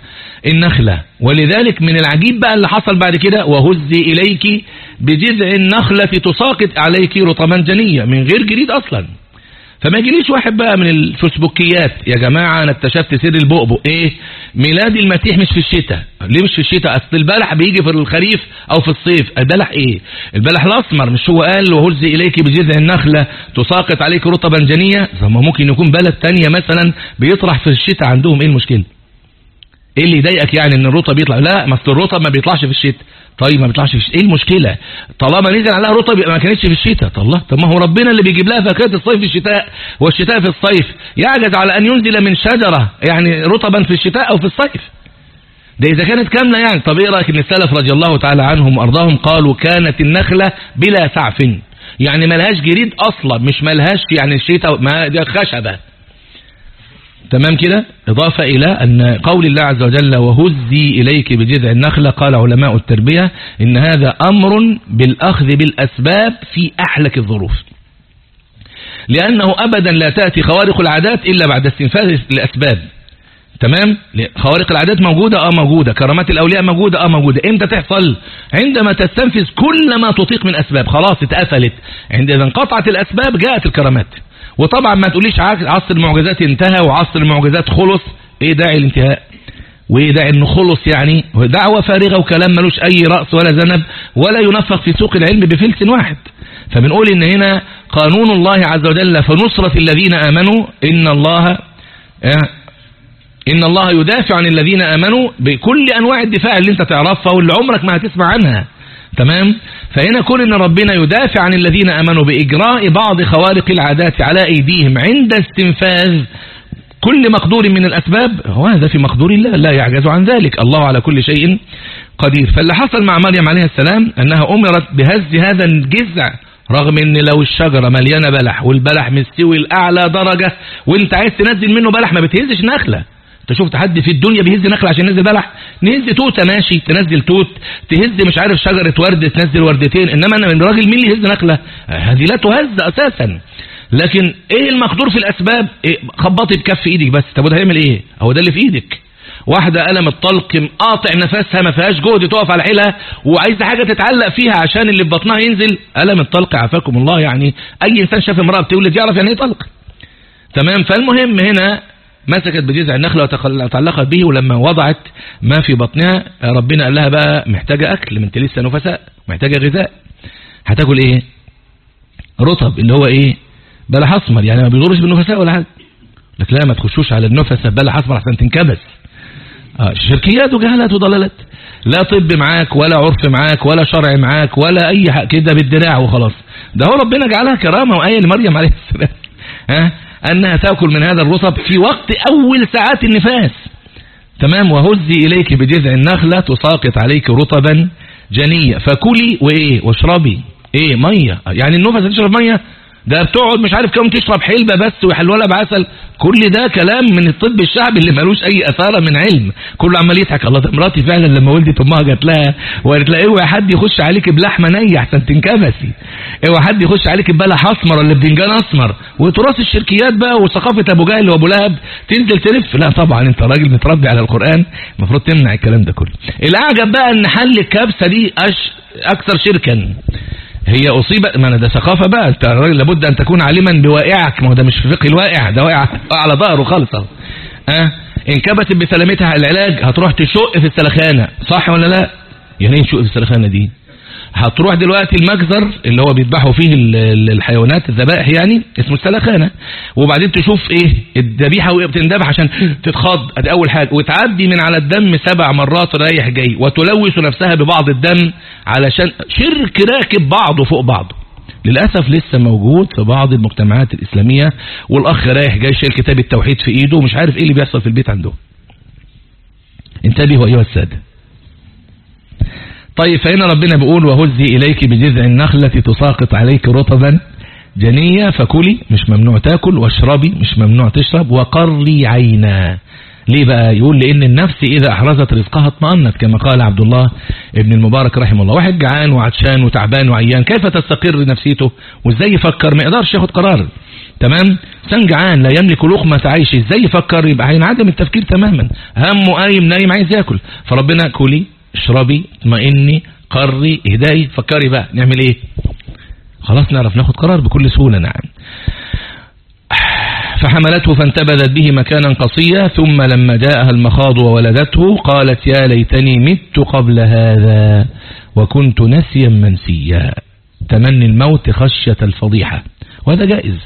النخلة. ولذلك من العجيب بقى اللي حصل بعد كده وهزي إليك بجذع النخلة تساقط عليك رطما جنية من غير جريد أصلا. فما يجيليش واحد بقى من الفيسبوكيات يا جماعة أنا اكتشفت سر البؤبؤ. إيه؟ ميلاد المسيح مش في الشتاء. ليه مش في الشتاء؟ أصل البلح بيجي في الخريف أو في الصيف. البلح إيه؟ البلح الأسمر مش هو قال وهز إليك بجذع النخلة تساقط عليك رطبا جنية ثم ممكن يكون بلد تانية مثلا بيطرح في الشتاء عندهم إيه المشكلة؟ إيه اللي يضايقك يعني إن الرطب يطلع؟ لا ما الرطب ما بيطلعش في الشتاء. طيب ما بيطلعش في إيه المشكلة؟ طالما نزل عليها رطب ما كانتش في الشتاء. الله طب ما هو ربنا اللي بيجيب لها فاكهة الصيف في الشتاء والشتاء في الصيف. يعجز على أن ينزل من شجرة يعني رطبا في الشتاء أو في الصيف. ده إذا كانت كاملة يعني. طب إيه رأيك إن السلف رضي الله تعالى عنهم وأرضاهم قالوا كانت النخلة بلا سعف؟ يعني ملهاش جريد أصلا مش ملهاش يعني الشتاء ما دي خشبة. تمام كده؟ إضافة إلى أن قول الله عز وجل وهزي إليك بجذع النخلة قال علماء التربية إن هذا أمر بالأخذ بالأسباب في أحلك الظروف. لأنه أبدا لا تأتي خوارق العادات إلا بعد استنفاذ الأسباب. تمام؟ خوارق العادات موجودة آه موجودة؟ كرامات الأولياء موجودة آه موجودة؟ إمتى تحصل؟ عندما تستنفذ كل ما تطيق من أسباب. خلاص اتقفلت. عندما انقطعت الأسباب جاءت الكرامات. وطبعا ما تقوليش عصر المعجزات انتهى وعصر المعجزات خلص. إيه داعي الانتهاء؟ وإيه داعي إنه خلص يعني؟ دعوة فارغة وكلام ملوش أي رأس ولا ذنب ولا ينفق في سوق العلم بفلس واحد. فبنقول إن هنا قانون الله عز وجل فنصرة الذين آمنوا إن الله إن الله يدافع عن الذين آمنوا بكل أنواع الدفاع اللي أنت تعرفها واللي عمرك ما هتسمع عنها. تمام؟ فهنا كل إن ربنا يدافع عن الذين آمنوا بإجراء بعض خوارق العادات على أيديهم عند استنفاذ كل مقدور من الأسباب وهذا في مقدور الله لا يعجز عن ذلك. الله على كل شيء قدير. فاللي حصل مع مريم عليه السلام أنها أمرت بهز هذا الجزع رغم إن لو الشجرة مليانة بلح والبلح مستوي الاعلى درجة وإنت عايز تنزل منه بلح ما بتهزش نخلة. انت شفت حد في الدنيا بيهز نخل عشان ينزل بلح؟ نهز توته ماشي تنزل توت. تهز مش عارف شجرة ورد تنزل وردتين. إنما أنا من راجل مين اللي يهز نخلة؟ هذه لا تهز أساسا. لكن إيه المقدور في الأسباب؟ إيه خبطت كف إيدك بس. طب وده هيعمل إيه؟ هو ده اللي في إيدك. واحدة قلم الطلق قاطع نفسها ما فيهاش جهد تقف على حيلها وعايزة حاجة تتعلق فيها عشان اللي في بطنها ينزل. قلم الطلق عافاكم الله يعني أي إنسان شاف امرأة بتولد يعرف يعني إيه طلق. تمام؟ فالمهم هنا مسكت بجذع النخلة وتعلقت به ولما وضعت ما في بطنها ربنا قال لها بقى محتاجة أكل من لسه نفساء محتاجة غذاء. هتاكل إيه؟ رطب اللي هو إيه؟ بلح أسمر يعني ما بيضرش بالنفساء ولا حاجة. لك لا ما تخشوش على النفسة بلح أسمر عشان تنكبس. آه شركيات وجهالات وضلالات. لا طب معاك ولا عرف معاك ولا شرع معاك ولا أي حاجة. كده بالدراع وخلاص. ده هو ربنا جعلها كرامة وآية لمريم عليه السلام. ها؟ أنها تأكل من هذا الرطب في وقت أول ساعات النفاس. تمام؟ وهزي إليك بجذع النخلة تساقط عليك رطبا جنية. فكلي وإيه؟ واشربي. إيه؟ مية. يعني النفس تشرب مية؟ ده بتقعد مش عارف كم تشرب حلبة بس ويحلوها بعسل. كل ده كلام من الطب الشعبي اللي ملوش أي اثارة من علم. كله عمال يضحك. الله ده مراتي فعلا لما ولدت أمها جات لها وقالت لها اوعى حد يخش عليك بلحمة نية احسن تنكبسي. اوعى حد يخش عليك ببلح اسمر ولا بدنجان أسمر. وتراث الشركيات بقى وثقافة أبو جهل وأبو لهب. تنزل تلف. لا طبعا أنت راجل متربي على القرآن. المفروض تمنع الكلام ده كله. الأعجب بقى إن حل الكبسة دي أش أكثر شركا. هي أصيبت. ما ده ثقافة بقى. أنت الراجل لابد أن تكون عالما بوائعك. ما هو ده مش في فقه الواقع ده واقع على ظهره خالص آه انكبت بسلامتها العلاج. هتروح تشق في السلخانة. صح ولا لا؟ يعني إيه تشق في السلخانة دي. هتروح دلوقتي المجزر اللي هو بيذبحوا فيه الحيوانات الذبائح يعني اسمه السلخانه وبعدين تشوف إيه الذبيحة وهي بتندبح عشان تتخض. أدي أول حاجة. وتعدي من على الدم سبع مرات رايح جاي. وتلوث نفسها ببعض الدم علشان شرك راكب بعضه فوق بعضه. للأسف لسه موجود في بعض المجتمعات الإسلامية والأخ رايح جاي شايل كتاب التوحيد في إيده ومش عارف إيه اللي بيحصل في البيت عنده انتبهوا أيها السادة. طيب فهنا ربنا بيقول وهزي إليك بجذع النخلة تساقط عليك رطبا جنية فكلي مش ممنوع تاكل واشربي مش ممنوع تشرب وقري عينا. ليه بقى؟ يقول لأن النفس إذا أحرزت رزقها اطمأنت كما قال عبد الله ابن المبارك رحمه الله. واحد جعان وعطشان وتعبان وعيان كيف تستقر نفسيته؟ وإزاي يفكر؟ ما يقدرش ياخد قرار. تمام؟ سن جعان لا يملك لقمة عيش إزاي يفكر؟ يبقى هينعدم التفكير تماما. همه قايم نايم عايز ياكل. فربنا كلي اشربي اطمئني قري اهدائي فكري بقى نعمل إيه؟ خلاص نعرف ناخد قرار بكل سهولة نعم. فحملته فانتبذت به مكانا قصيا ثم لما جاءها المخاض وولدته قالت يا ليتني مت قبل هذا وكنت نسيا منسيا. تمني الموت خشية الفضيحة. وهذا جائز.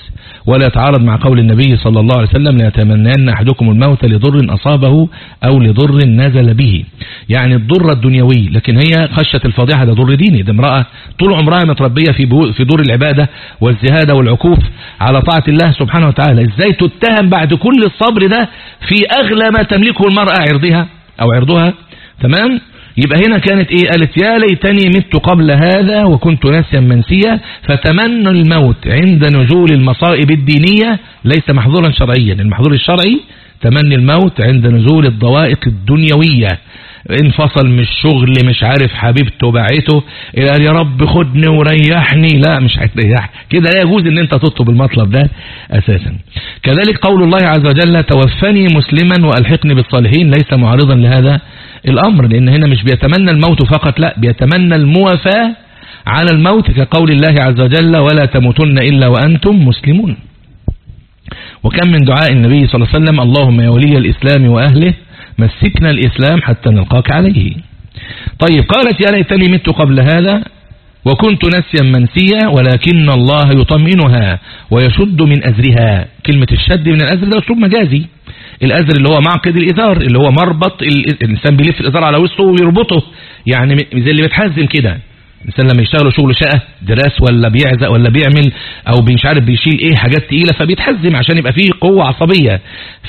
ولا يتعارض مع قول النبي صلى الله عليه وسلم لا يتمنين أحدكم الموت لضر أصابه أو لضر نزل به. يعني الضر الدنيوي لكن هي خشة الفضيحة ده ضر ديني. ده امرأة طول عمرها متربية في في دور العبادة والزهادة والعكوف على طاعة الله سبحانه وتعالى. إزاي تتهم بعد كل الصبر ده في أغلى ما تملكه المرأة عرضها أو عرضها؟ تمام؟ يبقى هنا كانت إيه؟ قالت يا ليتني مت قبل هذا وكنت ناسيا منسيا فتمنى الموت عند نزول المصائب الدينية ليس محظورا شرعيا. المحظور الشرعي تمني الموت عند نزول الضوائق الدنيوية. انفصل من الشغل مش عارف حبيبته باعته قال يا رب خدني وريحني. لا مش هتريح كده لا يجوز إن أنت تطلب المطلب ده أساسا. كذلك قول الله عز وجل توفني مسلما وألحقني بالصالحين ليس معارضا لهذا الأمر لأن هنا مش بيتمنى الموت فقط لا بيتمنى الموافاة على الموت كقول الله عز وجل ولا تموتن إلا وأنتم مسلمون. وكم من دعاء النبي صلى الله عليه وسلم اللهم يا ولي الإسلام وأهله مسكنا الإسلام حتى نلقاك عليه. طيب قالت يا ليتني مت قبل هذا. وكنت نسيا منسيا ولكن الله يطمئنها ويشد من أزرها. كلمة الشد من الأزر ده أسلوب مجازي. الأزر اللي هو معقد الإزار اللي هو مربط الإنسان بيلف الإزار على وسطه ويربطه. يعني زي اللي بتحزم كده. الإنسان لما يشتغلوا شغل شقة دراس ولا بيعزق ولا بيعمل أو مش عارف بيشيل إيه حاجات تقيلة فبيتحزم عشان يبقى فيه قوة عصبية.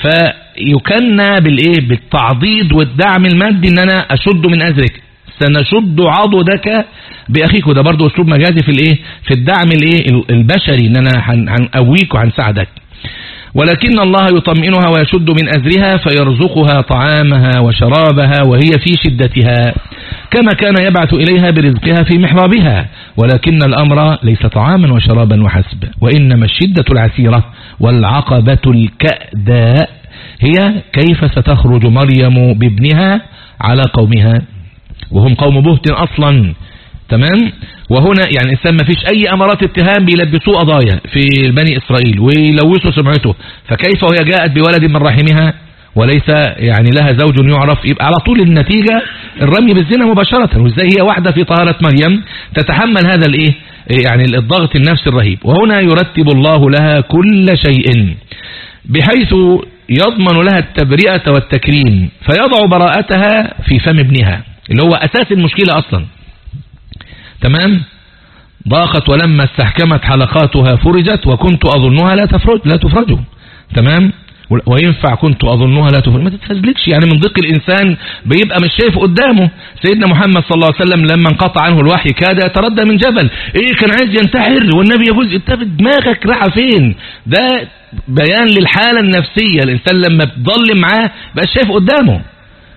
فيكنى بالإيه؟ بالتعضيد والدعم المادي إن أنا أشد من أزرك. سنشد عضدك بأخيك. وده برضو أسلوب مجازي في الإيه؟ في الدعم الإيه؟ البشري إن أنا هنقويك وهنساعدك. ولكن الله يطمئنها ويشد من أزرها فيرزقها طعامها وشرابها وهي في شدتها كما كان يبعث إليها برزقها في محرابها. ولكن الأمر ليس طعاما وشرابا وحسب وإنما الشدة العسيرة والعقبة الكأداء. هي كيف ستخرج مريم بابنها على قومها؟ وهم قوم بهت أصلا. تمام؟ وهنا يعني الإنسان ما فيش أي أمارات اتهام بيلبسوه قضايا في بني إسرائيل ويلوثوا سمعته. فكيف وهي جاءت بولد من رحمها؟ وليس يعني لها زوج يعرف. يبقى على طول النتيجة الرمي بالزنا مباشرة. وإزاي هي واحدة في طهارة مريم تتحمل هذا الإيه؟ يعني الضغط النفسي الرهيب. وهنا يرتب الله لها كل شيء. بحيث يضمن لها التبرئة والتكريم فيضع براءتها في فم ابنها. اللي هو أساس المشكلة أصلا. تمام؟ ضاقت ولما استحكمت حلقاتها فرجت وكنت أظنها لا تفرج لا تفرج. تمام؟ وينفع كنت أظنها لا تفرج. ما تتفزلكش يعني من ضيق الإنسان بيبقى مش شايف قدامه. سيدنا محمد صلى الله عليه وسلم لما انقطع عنه الوحي كاد يتردى من جبل. إيه كان عايز ينتحر. والنبي يقول انت دماغك راح فين؟ ده بيان للحالة النفسية. الإنسان لما بتضل معاه بقى شايف قدامه.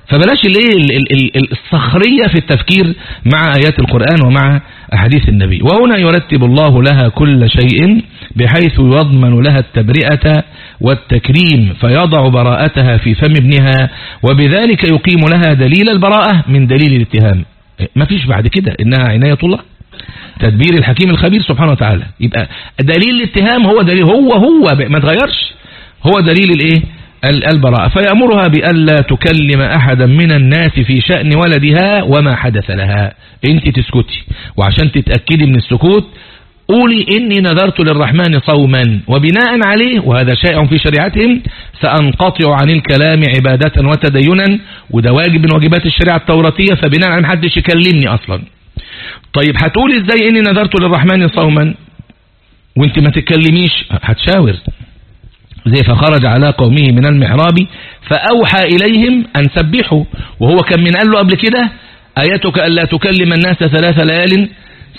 فبلاش الايه الصخرية في التفكير مع آيات القرآن ومع أحاديث النبي. وهنا يرتب الله لها كل شيء بحيث يضمن لها التبرئة والتكريم فيضع براءتها في فم ابنها وبذلك يقيم لها دليل البراءة من دليل الاتهام. ما فيش بعد كده إنها عناية الله. تدبير الحكيم الخبير سبحانه وتعالى. يبقى دليل الاتهام هو دليل هو هو ما تغيرش. هو دليل الإيه؟ البراءة. فيأمرها بألا تكلم أحدا من الناس في شأن ولدها وما حدث لها. انت تسكتي. وعشان تتأكدي من السكوت قولي إني نذرت للرحمن صوما وبناء عليه وهذا شائع في شريعتهم سأنقطع عن الكلام عبادة وتدينا وده واجب من واجبات الشريعة التوراتية فبناء على محدش يكلمني أصلا. طيب هتقولي إزاي إني نذرت للرحمن صوما؟ وانت ما تتكلميش هتشاور. زي فخرج على قومه من المحراب فأوحى إليهم أن سبحوا. وهو كان من قال له قبل كده آياتك ألا تكلم الناس ثلاث ليال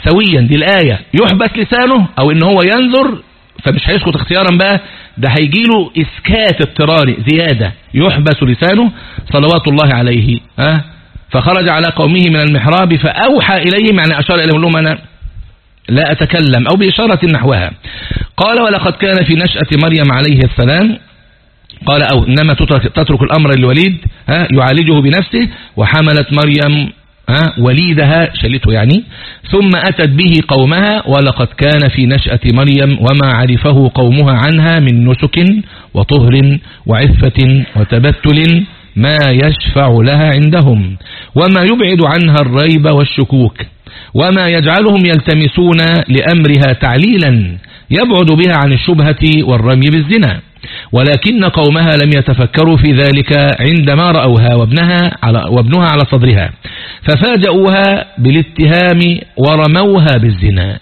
سويا. دي الآية. يحبس لسانه أو إن هو ينظر فمش هيسكت اختيارا بقى. ده هيجي له إسكات اضطراري زيادة. يحبس لسانه صلوات الله عليه. ها؟ فخرج على قومه من المحراب فأوحى إليهم يعني أشار إليهم. لهم أنا لا أتكلم أو بإشارة نحوها. قال ولقد كان في نشأة مريم عليه السلام. قال أو إنما تترك الأمر للوليد يعالجه بنفسه وحملت مريم ها وليدها شلته يعني. ثم أتت به قومها ولقد كان في نشأة مريم وما عرفه قومها عنها من نسك وطهر وعفة وتبتل ما يشفع لها عندهم وما يبعد عنها الريب والشكوك. وما يجعلهم يلتمسون لأمرها تعليلا يبعد بها عن الشبهة والرمي بالزنا. ولكن قومها لم يتفكروا في ذلك عندما رأوها وابنها على وابنها على صدرها. ففاجأوها بالاتهام ورموها بالزنا.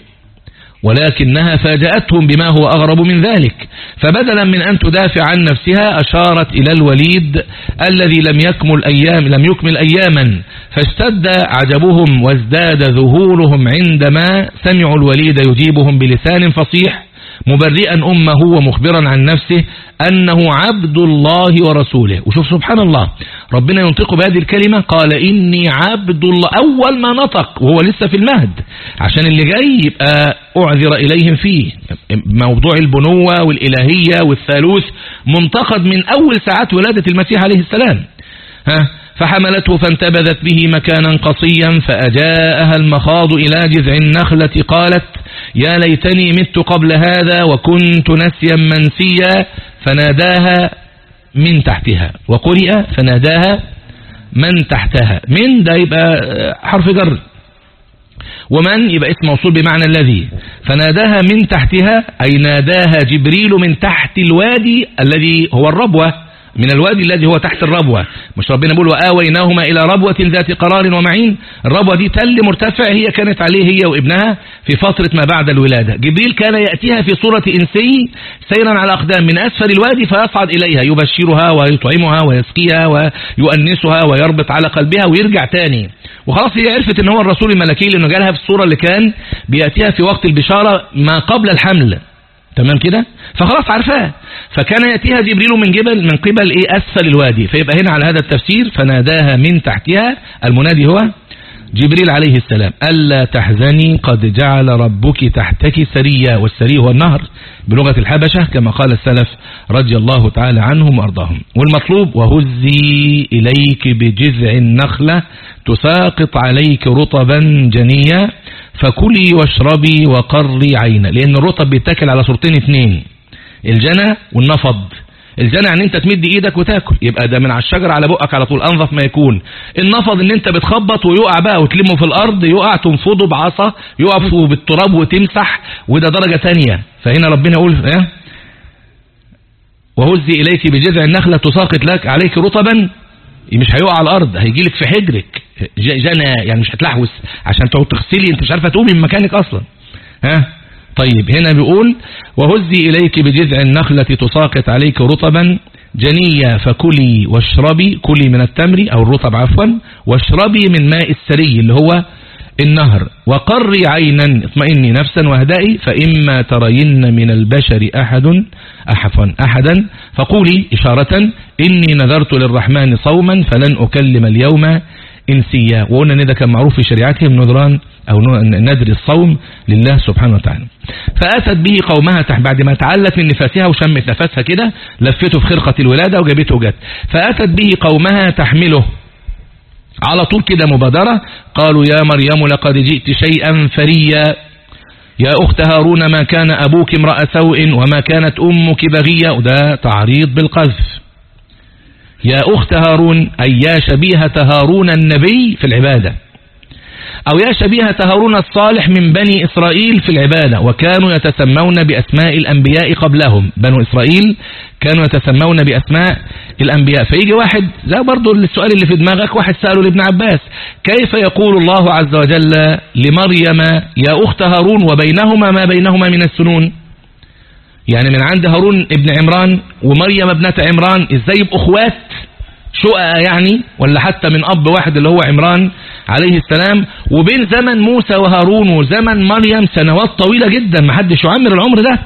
ولكنها فاجأتهم بما هو أغرب من ذلك. فبدلا من أن تدافع عن نفسها أشارت إلى الوليد الذي لم يكمل أيام لم يكمل أياما. فاشتد عجبهم وازداد ذهولهم عندما سمعوا الوليد يجيبهم بلسان فصيح مبرئا أمه ومخبرا عن نفسه أنه عبد الله ورسوله. وشوف سبحان الله ربنا ينطق بهذه الكلمة قال إني عبد الله أول ما نطق وهو لسه في المهد عشان اللي جاي يبقى أعذر إليهم فيه. موضوع البنوة والإلهية والثالوث منتقد من أول ساعات ولادة المسيح عليه السلام. ها فحملته فانتبذت به مكانا قصيا فأجاءها المخاض إلى جذع النخلة قالت يا ليتني مت قبل هذا وكنت نسيا منسيا فناداها من تحتها. وقرئ فناداها من تحتها. من؟ ده يبقى حرف جر. ومن؟ يبقى اسم موصول بمعنى الذي. فناداها من تحتها أي ناداها جبريل من تحت الوادي الذي هو الربوة. من الوادي الذي هو تحت الربوة. مش ربنا بيقول وآويناهما إلى ربوة ذات قرار ومعين. الربوة دي تل مرتفع هي كانت عليه هي وابنها في فترة ما بعد الولادة. جبريل كان يأتيها في صورة إنسي سيرا على أقدام من أسفل الوادي فيصعد إليها يبشرها ويطعمها ويسقيها ويؤنسها ويربط على قلبها ويرجع تاني. وخلاص هي عرفت إن هو الرسول الملكي لأنه جالها في الصورة اللي كان بيأتيها في وقت البشارة ما قبل الحمل. تمام كده؟ فخلاص عارفاه. فكان يأتيها جبريل من جبل من قبل إيه؟ أسفل الوادي. فيبقى هنا على هذا التفسير فناداها من تحتها. المنادي هو جبريل عليه السلام ألا تحزني قد جعل ربك تحتك سريا والسري هو النهر بلغة الحبشة كما قال السلف رضي الله تعالى عنهم وأرضاهم. والمطلوب وهزي إليك بجذع النخلة تساقط عليك رطبا جنيا فكلي واشربي وقري عينا. لأن الرطب بيتاكل على صورتين اثنين الجنى والنفض. الجنى ان انت تمد إيدك وتاكل. يبقى ده من على الشجر على بقك على طول أنظف ما يكون. النفض إن انت بتخبط ويقع بقى وتلمه في الأرض يقع تنفضه بعصا يقف بالتراب وتمسح وده درجة ثانية. فهنا ربنا يقول إيه وهزي إليك بجذع النخلة تساقط لك عليك رطبا. مش هيقع على الأرض هيجي لك في حجرك. جنى يعني مش هتلحوس. عشان تقعد تغسلي انت مش عارفة تقومي من مكانك أصلا. ها؟ طيب هنا بيقول وهزي إليك بجذع النخلة تساقط عليك رطبا جنية فكلي واشربي كلي من التمر أو الرطب عفوا واشربي من ماء السري اللي هو النهر وقري عينا اطمئني نفسا واهدئي فإما ترين من البشر أحد أحفا أحدا فقولي إشارة إني نذرت للرحمن صوما فلن أكلم اليوم إنسيا وقلنا أن ده كان معروف في شريعتهم نذران أو ندر الصوم لله سبحانه وتعالى. فأتت به قومها تحت بعد ما تعلت من نفاسها وشمت نفسها كده لفته في خرقة الولادة وجابته جت فأتت به قومها تحمله. على طول كده مبادرة. قالوا يا مريم لقد جئت شيئا فريا. يا أخت هارون ما كان أبوك امرأ سوء وما كانت أمك بغية. وده تعريض بالقذف. يا أخت هارون أي يا شبيهة هارون النبي في العبادة. أو يا شبيهة هارون الصالح من بني إسرائيل في العبادة. وكانوا يتسمون بأسماء الأنبياء قبلهم. بنو إسرائيل كانوا يتسمون بأسماء الأنبياء. فيجي واحد زي برضو السؤال اللي في دماغك واحد سأله لابن عباس كيف يقول الله عز وجل لمريم يا أخت هارون وبينهما ما بينهما من السنون؟ يعني من عند هارون ابن عمران ومريم ابنة عمران إزاي يبقوا أخوات شقة يعني ولا حتى من أب واحد اللي هو عمران عليه السلام. وبين زمن موسى وهارون وزمن مريم سنوات طويلة جدا ما حدش يعمر العمر ده.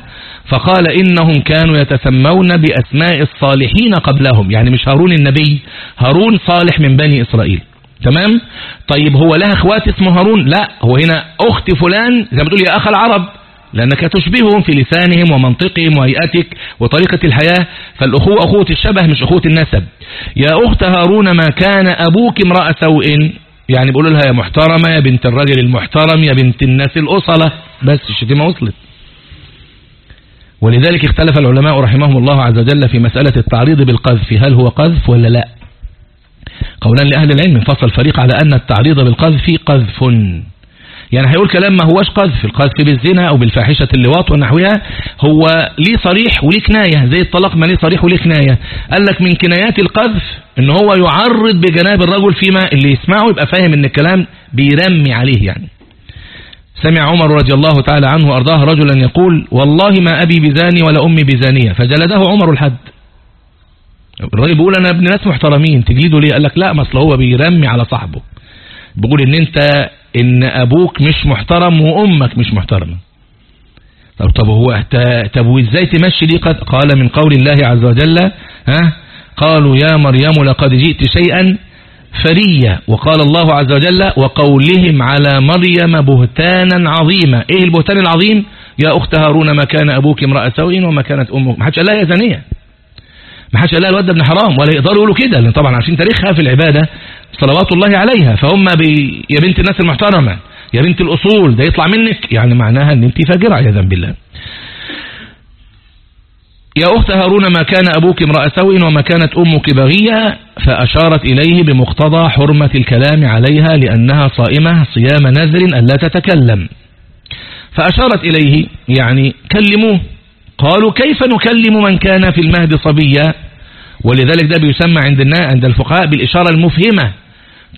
فقال إنهم كانوا يتسمون بأسماء الصالحين قبلهم. يعني مش هارون النبي هارون صالح من بني إسرائيل. تمام؟ طيب هو لها أخوات اسمه هارون؟ لا هو هنا أخت فلان زي ما تقول يا أخ العرب. لأنك تشبههم في لسانهم ومنطقهم وهيئتك وطريقة الحياة. فالأخوة أخوة الشبه مش أخوة النسب. يا أخت هارون ما كان أبوك امرأة سوء؟ يعني بيقولوا لها يا محترمة يا بنت الرجل المحترم يا بنت الناس الأصلة. بس الشتيمة وصلت. ولذلك اختلف العلماء رحمهم الله عز وجل في مسألة التعريض بالقذف. هل هو قذف ولا لا؟ قولا لأهل العلم فصل فريق على أن التعريض بالقذف قذف. يعني هيقول كلام ما هوش قذف القذف بالزنا أو بالفاحشة اللواط ونحوها هو ليه صريح وليه كناية زي الطلاق ما ليه صريح وليه كناية. قال لك من كنايات القذف إن هو يعرض بجناب الرجل فيما اللي يسمعه يبقى فاهم إن الكلام بيرمي عليه يعني. سمع عمر رضي الله تعالى عنه وأرضاه رجلا يقول والله ما أبي بزاني ولا أمي بزانية. فجلده عمر الحد. الراجل بيقول أنا ابن ناس محترمين تجلده ليه؟ قال لك لا ما أصل هو بيرمي على صاحبه. بيقول إن أنت إن أبوك مش محترم وأمك مش محترمة. طب طب هو طب وإزاي تمشي دي قال من قول الله عز وجل ها؟ قالوا يا مريم لقد جئت شيئا فريا وقال الله عز وجل وقولهم على مريم بهتانا عظيما. إيه البهتان العظيم؟ يا أخت هارون ما كان أبوك امرأة سوء وما كانت أمك ما حدش قال لها يا زانية. ما حدش قال لها الواد ابن حرام ولا يقدروا يقولوا كده لأن طبعا عارفين تاريخها في العبادة صلوات الله عليها. فهم بي يا بنت الناس المحترمة يا بنت الأصول ده يطلع منك. يعني معناها إن أنت فاجرة عياذا بالله. يا أخت هارون ما كان أبوك امرأة سوء وما كانت أمك بغية فأشارت إليه بمقتضى حرمة الكلام عليها لأنها صائمة صيام نذر ألا تتكلم. فأشارت إليه يعني كلموه. قالوا كيف نكلم من كان في المهد صبيا؟ ولذلك ده بيسمى عند عند الفقهاء بالإشارة المفهمة.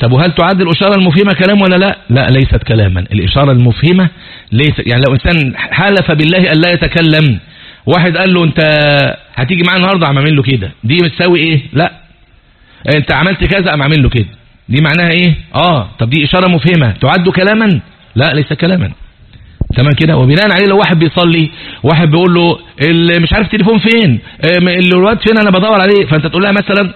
طب وهل تعد الإشارة المفهمة كلام ولا لا؟ لا ليست كلاما. الإشارة المفهمة ليست يعني لو إنسان حلف بالله أن لا يتكلم واحد قال له أنت هتيجي معايا النهاردة عم أعمل له كده. دي بتساوي إيه؟ لا. أنت عملت كذا أم أعمل له كده. دي معناها إيه؟ آه. طب دي إشارة مفهمة. تعد كلاما؟ لا ليس كلاما. تمام كده؟ وبناء عليه لو واحد بيصلي واحد بيقول له اللي مش عارف تليفون فين الواد فين أنا بدور عليه فأنت تقول لها مثلا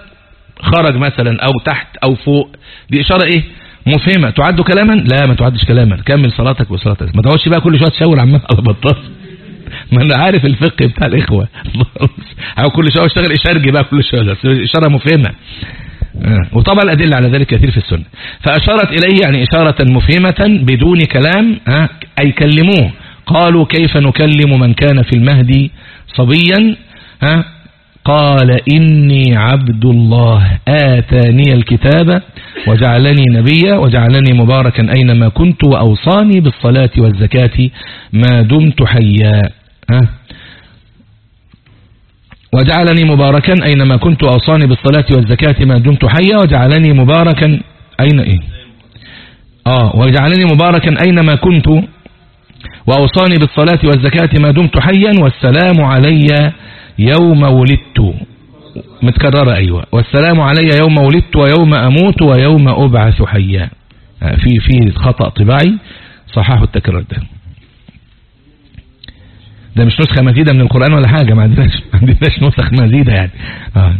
خرج مثلا أو تحت أو فوق. دي إشارة إيه؟ مفهمة. تعد كلاما؟ لا ما تعدش كلاما. كمل صلاتك وصلاتك. ما تقعدش بقى كل شوية تشاور عمال على بطال. ما أنا عارف الفقه بتاع الإخوة. أو كل شوية أشتغل إشارجي بقى كل شوية. إشارة مفهمة. وطبعا الأدلة على ذلك كثير في السنة. فأشارت إليه يعني إشارة مفهمة بدون كلام أي كلموه. قالوا كيف نكلم من كان في المهدي صبيا؟ قال إني عبد الله آتاني الكتاب وجعلني نبيا وجعلني مباركا أينما كنت وأوصاني بالصلاة والزكاة ما دمت حيا وجعلني مباركا أينما كنت أوصاني بالصلاة والزكاة ما دمت حيا وجعلني مباركا أين إيه؟ آه وجعلني مباركا أينما كنت وأوصاني بالصلاة والزكاة ما دمت حيا والسلام علي يوم ولدت. متكررة أيوة. والسلام علي يوم ولدت ويوم أموت ويوم أبعث حيا. آه، في في خطأ طباعي صححوا التكرار ده. ده مش نسخة مزيدة من القرآن ولا حاجة ما عندناش ما عندناش نسخ مزيدة يعني آه.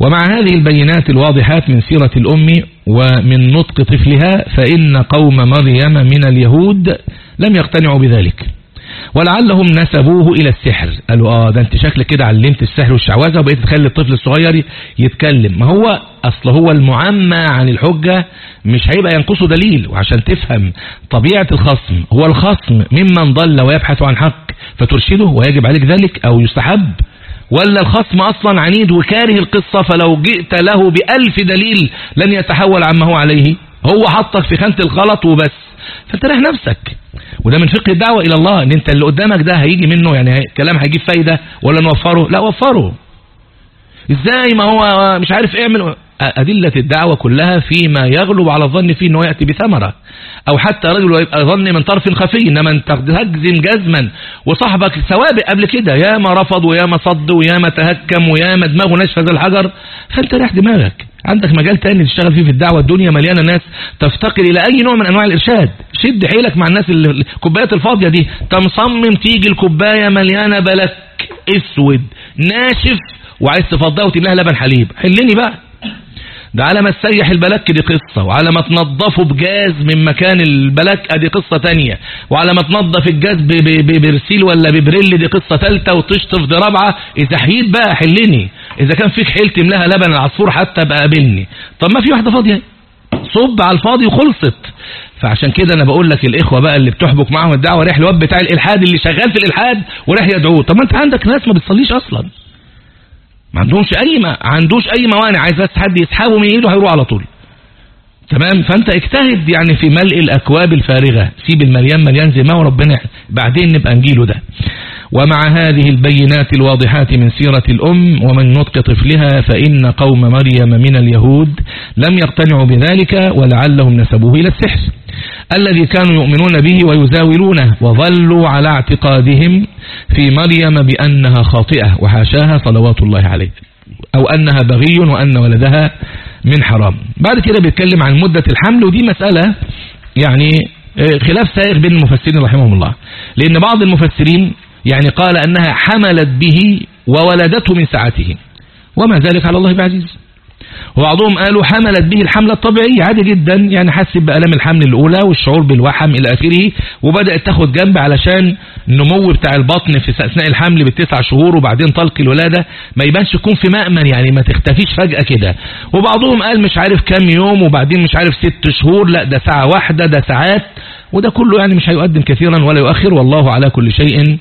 ومع هذه البينات الواضحات من سيرة الأم ومن نطق طفلها فإن قوم مريم من اليهود لم يقتنعوا بذلك ولعلهم نسبوه إلى السحر. قالوا آه ده أنت شكلك كده علمت السحر والشعوذة وبقيت تخلي الطفل الصغير يتكلم. ما هو أصل هو المعمى عن الحجة مش هيبقى ينقصه دليل وعشان تفهم طبيعة الخصم هو الخصم ممن ضل ويبحث عن حق فترشده ويجب عليك ذلك أو يستحب. ولا الخصم أصلا عنيد وكاره القصة فلو جئت له بألف دليل لن يتحول عما هو عليه. هو حطك في خانة الغلط وبس. فانت ريح نفسك. وده من فقه الدعوة إلى الله إن أنت اللي قدامك ده هيجي منه يعني كلام هيجيب فايدة ولا نوفره لا وفره. إزاي ما هو مش عارف اعمل أدلة الدعوة كلها فيما يغلب على الظن فيه أنه يأتي بثمرة. أو حتى رجل يبقى ظن من طرف خفي إنما أنت تجزم جزما. وصاحبك سوابق قبل كده يا ما رفض ويا ما صد ويا ما تهكم ويا ما دماغه نشف الحجر. فأنت ريح دماغك. عندك مجال تاني تشتغل فيه في الدعوة الدنيا مليانة ناس تفتقر إلى أي نوع من أنواع الإرشاد. شد حيلك مع الناس الكوبايات الفاضية دي. تمصمم تيجي الكوباية مليانة بلك أسود ناشف وعايز تفضها وتملاها لبن حليب. حلني بقى. ده على ما تسيح البلك دي قصة وعلى ما تنظفه بجاز من مكان البلك دي قصة تانية. وعلى ما تنظف الجاز ببرسيل ولا ببريل دي قصة تالتة وتشطف دي رابعة إذا حييت بقى حلني. إذا كان فيك حيل تملاها لبن العصفور حتى بقى قابلني طب ما في واحدة فاضية صب على الفاضي وخلصت. فعشان كده أنا بقول لك الإخوة بقى اللي بتحبك معاهم الدعوة ريح الواد بتاع الإلحاد اللي شغال في الإلحاد وراح يدعوه. طب ما أنت عندك ناس ما بتصليش أصلا. ما عندهمش أي ما عندوش أي موانع. عايز بس حد يسحبه من إيده هيروح على طول. تمام؟ فأنت اجتهد يعني في ملء الأكواب الفارغة. سيب المليان مليان زي ما وربنا بعدين نبقى نجيله ده. ومع هذه البينات الواضحات من سيرة الأم ومن نطق طفلها فإن قوم مريم من اليهود لم يقتنعوا بذلك ولعلهم نسبوه إلى السحر. الذي كانوا يؤمنون به ويزاولونه وظلوا على اعتقادهم في مريم بأنها خاطئة وحاشاها صلوات الله عليه أو أنها بغي وأن ولدها من حرام. بعد كده بيتكلم عن مدة الحمل ودي مسألة يعني آه، خلاف سائغ بين المفسرين رحمهم الله. لأن بعض المفسرين يعني قال أنها حملت به وولدته من ساعته وما ذلك على الله بعزيز. وبعضهم قالوا حملت به الحملة الطبيعية. عادي جدا. يعني حست بألم الحمل الأولى والشعور بالوحم إلى آخره وبدأت تاخد جنب علشان النمو بتاع البطن في أثناء الحمل بالتسع شهور وبعدين طلق الولادة. ما يبانش يكون في مأمن يعني ما تختفيش فجأة كده. وبعضهم قال مش عارف كام يوم وبعدين مش عارف ست شهور. لا ده ساعة واحدة ده ساعات. وده كله يعني مش هيقدم كثيرا ولا يؤخر والله على كل شيء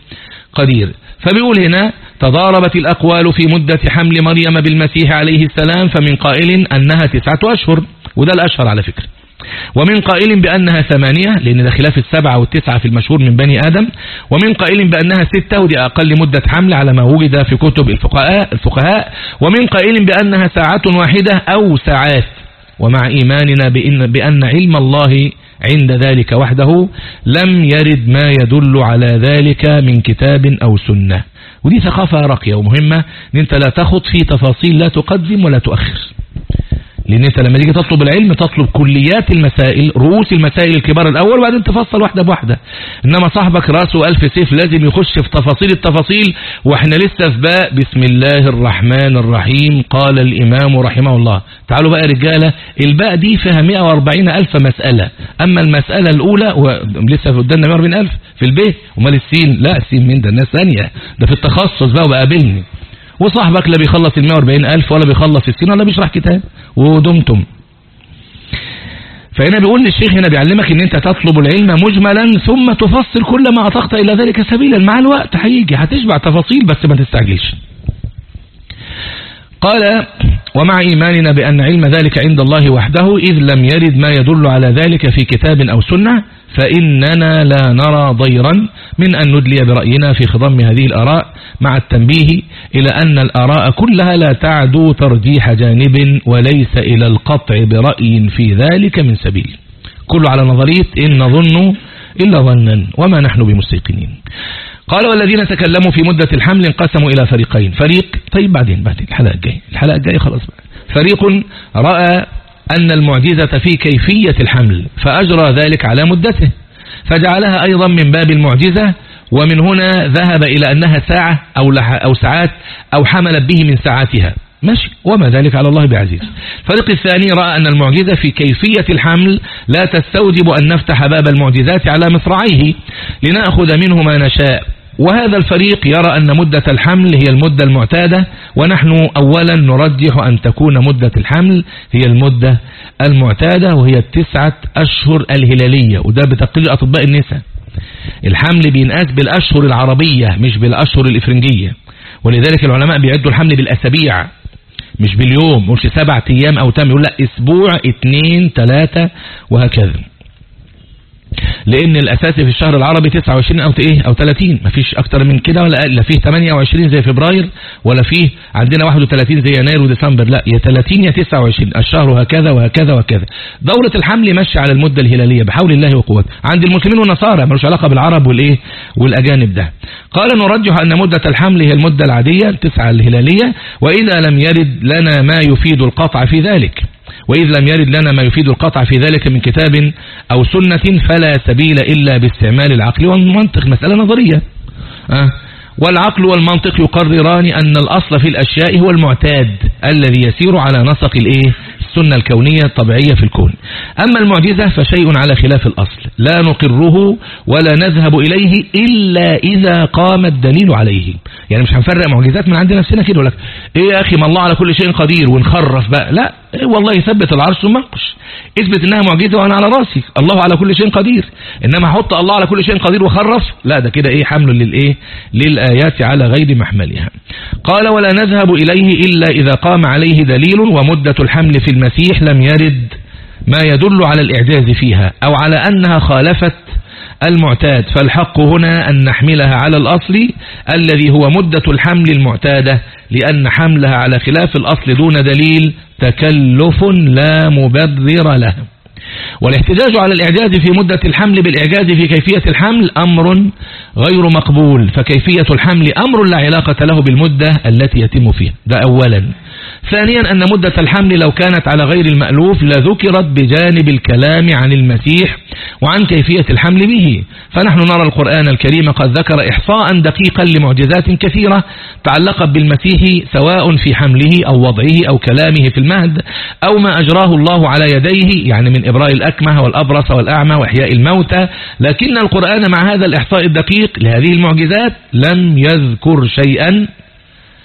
قدير. فبيقول هنا تضاربت الأقوال في مدة حمل مريم بالمسيح عليه السلام فمن قائل أنها تسعة أشهر. وده الأشهر على فكرة. ومن قائل بأنها ثمانية لأن ده خلاف السبعة والتسعة في المشهور من بني آدم. ومن قائل بأنها ستة ودي أقل مدة حمل على ما وجد في كتب الفقهاء, الفقهاء. ومن قائل بأنها ساعة واحدة أو ساعات. ومع إيماننا بأن, بأن علم الله عند ذلك وحده لم يرد ما يدل على ذلك من كتاب أو سنة. ودي ثقافة راقية ومهمة إن أنت لا تخط في تفاصيل لا تقدم ولا تؤخر. لأن أنت لما تيجي تطلب العلم تطلب كليات المسائل رؤوس المسائل الكبار الأول وبعدين تفصل واحدة بواحدة. إنما صاحبك رأسه ألف سيف لازم يخش في تفاصيل التفاصيل وإحنا لسه في باء بسم الله الرحمن الرحيم قال الإمام رحمه الله. تعالوا بقى رجالة الباء دي فيها 140 ألف مسألة. أما المسألة الأولى لسه قدامنا 140 ألف في البيت. أمال السين؟ لا السين من ده الناس ثانية. ده في التخصص بقى وبقابلني. وصاحبك لا بيخلص ال 140 ألف ولا بيخلص السين ولا بيشرح كتاب. ودمتم. فهنا بيقول الشيخ هنا بيعلمك إن أنت تطلب العلم مجملا ثم تفصل كل ما أطقت إلى ذلك سبيلا. مع الوقت هيجي هتشبع تفاصيل بس ما تستعجلش. قال ومع إيماننا بأن علم ذلك عند الله وحده إذ لم يرد ما يدل على ذلك في كتاب أو سنة فإننا لا نرى ضيرا من أن ندلي برأينا في خضم هذه الأراء مع التنبيه إلى أن الأراء كلها لا تعدو ترجيح جانب وليس إلى القطع برأي في ذلك من سبيل. كل على نظرية إن نظن إلا ظنا وما نحن بمستيقنين. قال والذين تكلموا في مدة الحمل انقسموا إلى فريقين. فريق طيب بعدين بعدين الحلقة الجاية الحلقة الجاية خلاص. بقى فريق رأى أن المعجزة في كيفية الحمل فأجرى ذلك على مدته. فجعلها أيضا من باب المعجزة ومن هنا ذهب إلى أنها ساعة أو, أو ساعات أو حملت به من ساعاتها. ماشي وما ذلك على الله بعزيز. الفريق الثاني رأى أن المعجزة في كيفية الحمل لا تستوجب أن نفتح باب المعجزات على مصرعيه لنأخذ منه ما نشاء. وهذا الفريق يرى أن مدة الحمل هي المدة المعتادة ونحن أولا نرجح أن تكون مدة الحمل هي المدة المعتادة وهي التسعة أشهر الهلالية وده بتقليل أطباء النساء. الحمل بينقاس بالأشهر العربية مش بالأشهر الإفرنجية. ولذلك العلماء بيعدوا الحمل بالأسابيع مش باليوم مش سبعة أيام أو تم يقول لأ أسبوع اتنين تلاتة وهكذا. لأن الاساسي في الشهر العربي 29 أو إيه؟ أو 30 مفيش أكتر من كده ولا لا فيه 28 زي فبراير ولا فيه عندنا 31 زي يناير وديسمبر. لا يا 30 يا 29 الشهر هكذا وهكذا وهكذا. دورة الحمل ماشية على المدة الهلالية بحول الله وقوته. عند المسلمين والنصارى ملوش علاقة بالعرب والإيه؟ والأجانب ده. قال نرجح أن مدة الحمل هي المدة العادية التسعة الهلالية وإذا لم يرد لنا ما يفيد القطع في ذلك. وإذ لم يرد لنا ما يفيد القطع في ذلك من كتاب أو سنة فلا سبيل إلا باستعمال العقل والمنطق. مسألة نظرية. أه. والعقل والمنطق يقرران أن الأصل في الأشياء هو المعتاد الذي يسير على نسق الإيه؟ السنة الكونية الطبيعية في الكون. أما المعجزة فشيء على خلاف الأصل. لا نقره ولا نذهب إليه إلا إذا قام الدليل عليه. يعني مش هنفرق معجزات من عند نفسنا كده لك إيه يا أخي ما الله على كل شيء قدير ونخرف بقى. لا. والله يثبت العرش ومنقش اثبت إنها معجزة وأنا على رأسي. الله على كل شيء قدير. إنما أحط الله على كل شيء قدير وخرف. لا ده كده إيه حمل للايه للآيات على غير محملها. قال ولا نذهب إليه إلا إذا قام عليه دليل ومدة الحمل في المسيح لم يرد ما يدل على الإعجاز فيها أو على أنها خالفت المعتاد. فالحق هنا أن نحملها على الأصل الذي هو مدة الحمل المعتادة لأن حملها على خلاف الأصل دون دليل تكلف لا مبرر له. والاحتجاج على الإعجاز في مدة الحمل بالإعجاز في كيفية الحمل أمر غير مقبول فكيفية الحمل أمر لا علاقة له بالمدة التي يتم فيها. ده أولا. ثانيا أن مدة الحمل لو كانت على غير المألوف لذكرت بجانب الكلام عن المسيح وعن كيفية الحمل به. فنحن نرى القرآن الكريم قد ذكر إحصاء دقيقا لمعجزات كثيرة تعلقت بالمسيح سواء في حمله أو وضعه أو كلامه في المهد أو ما أجراه الله على يديه يعني من إبراء الأكمه والأبرص والأعمى وإحياء الموتى. لكن القرآن مع هذا الإحصاء الدقيق لهذه المعجزات لم يذكر شيئا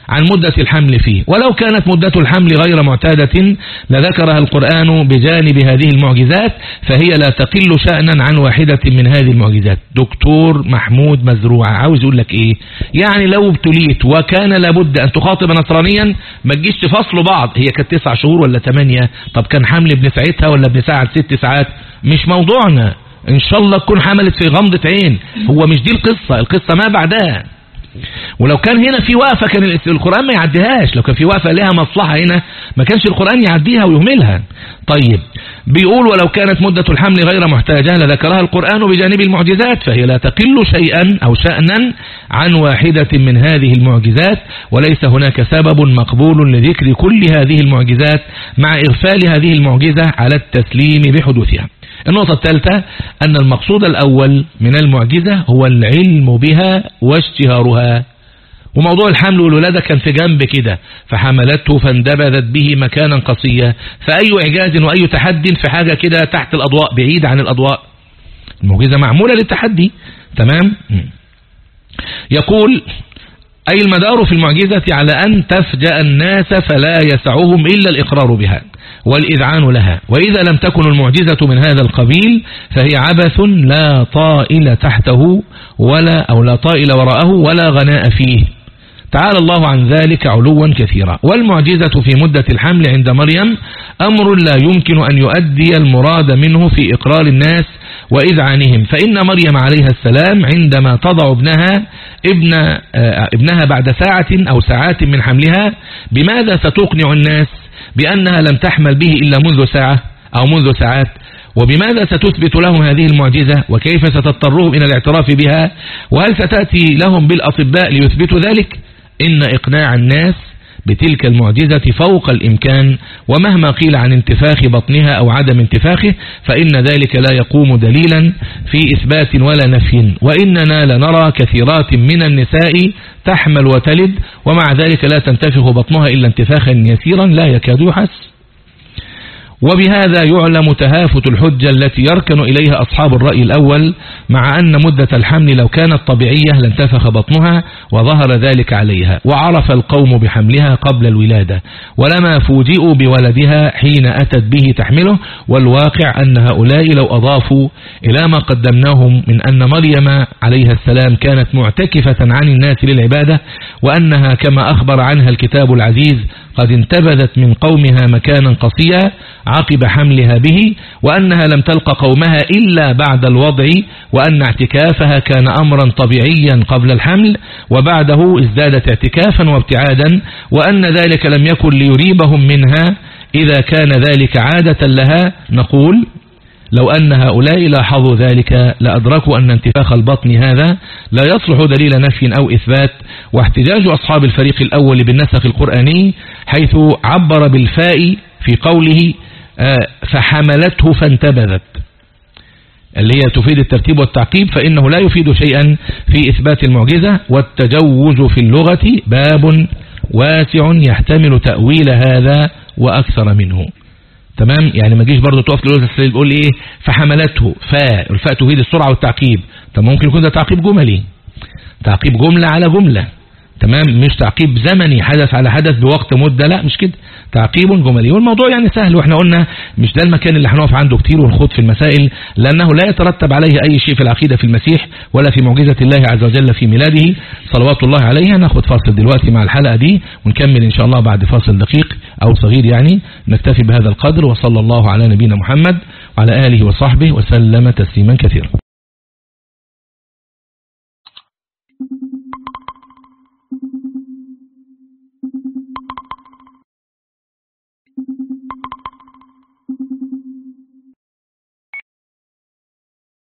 عن مدة الحمل فيه. ولو كانت مدة الحمل غير معتادة لذكرها القرآن بجانب هذه المعجزات فهي لا تقل شأنا عن واحدة من هذه المعجزات. دكتور محمود مزروع عاوز يقول لك إيه؟ يعني لو ابتليت وكان لابد أن تخاطب نصرانيا ما تجيش تفصلوا بعض. هي كانت تسع شهور ولا ثمانية طب كان حمل ابن ساعتها ولا ابن ساعة؟ ست ساعات. مش موضوعنا. إن شاء الله تكون حملت في غمضة عين. هو مش دي القصة. القصة ما بعدها. ولو كان هنا في وقفة كان القرآن ما يعديهاش. لو كان في وقفة لها مصلحة هنا ما كانش القرآن يعديها ويهملها. طيب بيقول ولو كانت مدة الحمل غير محتاجة لذكرها القرآن بجانب المعجزات فهي لا تقل شيئا أو شأنا عن واحدة من هذه المعجزات وليس هناك سبب مقبول لذكر كل هذه المعجزات مع إغفال هذه المعجزة على التسليم بحدوثها. النقطة الثالثة أن المقصود الأول من المعجزة هو العلم بها واشتهارها. وموضوع الحمل والولادة كان في جنب كده فحملته فاندبذت به مكانا قصيا. فأي إعجاز وأي تحد في حاجة كده تحت الأضواء بعيد عن الأضواء. المعجزة معمولة للتحدي. تمام؟ يقول أي المدار في المعجزة على أن تفجأ الناس فلا يسعهم إلا الإقرار بها. والإذعان لها. وإذا لم تكن المعجزة من هذا القبيل فهي عبث لا طائل تحته ولا أو لا طائل وراءه ولا غناء فيه. تعالى الله عن ذلك علوا كثيرا. والمعجزة في مدة الحمل عند مريم أمر لا يمكن أن يؤدي المراد منه في إقرار الناس وإذعانهم. فإن مريم عليها السلام عندما تضع ابنها ابن آه، ابنها بعد ساعة أو ساعات من حملها بماذا ستقنع الناس؟ بأنها لم تحمل به إلا منذ ساعة أو منذ ساعات. وبماذا ستثبت لهم هذه المعجزة؟ وكيف ستضطرهم إلى الاعتراف بها؟ وهل ستأتي لهم بالأطباء ليثبتوا ذلك؟ إن إقناع الناس بتلك المعجزة فوق الإمكان ومهما قيل عن انتفاخ بطنها أو عدم انتفاخه فإن ذلك لا يقوم دليلا في إثبات ولا نفي. وإننا لنرى كثيرات من النساء تحمل وتلد ومع ذلك لا تنتفخ بطنها إلا انتفاخا يسيرا لا يكاد يحس. وبهذا يعلم تهافت الحجة التي يركن إليها أصحاب الرأي الأول مع أن مدة الحمل لو كانت طبيعية لانتفخ بطنها وظهر ذلك عليها وعرف القوم بحملها قبل الولادة ولما فوجئوا بولدها حين أتت به تحمله والواقع أن هؤلاء لو أضافوا إلى ما قدمناهم من أن مريم عليها السلام كانت معتكفة عن الناس للعبادة وأنها كما أخبر عنها الكتاب العزيز قد انتبذت من قومها مكانا قصيا عقب حملها به وأنها لم تلق قومها إلا بعد الوضع وأن اعتكافها كان أمرا طبيعيا قبل الحمل وبعده ازدادت اعتكافا وابتعادا وأن ذلك لم يكن ليريبهم منها إذا كان ذلك عادة لها. نقول لو أن هؤلاء لاحظوا ذلك لأدركوا أن انتفاخ البطن هذا لا يصلح دليل نفي أو إثبات واحتجاج أصحاب الفريق الأول بالنسخ القرآني حيث عبر بالفاء في قوله فحملته فانتبذت. اللي هي تفيد الترتيب والتعقيب فإنه لا يفيد شيئا في إثبات المعجزة. والتجوز في اللغة باب واسع يحتمل تأويل هذا وأكثر منه. تمام؟ يعني ما تجيش برضه تقف تقول إيه؟ فحملته. فاء الفاء تفيد السرعة والتعقيب. طب ممكن يكون ده تعقيب جملي. تعقيب جملة على جملة. تمام؟ مش تعقيب زمني. حدث على حدث بوقت مدة. لا مش كده. تعقيب جملي. والموضوع يعني سهل. وإحنا قلنا مش ده المكان اللي هنقف عنده كتير ونخوض في المسائل لأنه لا يترتب عليه أي شيء في العقيدة في المسيح ولا في معجزة الله عز وجل في ميلاده. صلوات الله عليه. ناخد فاصل دلوقتي مع الحلقة دي ونكمل إن شاء الله بعد فاصل دقيق أو صغير يعني. نكتفي بهذا القدر وصلى الله على نبينا محمد وعلى آله وصحبه وسلم تسليما كثيرا.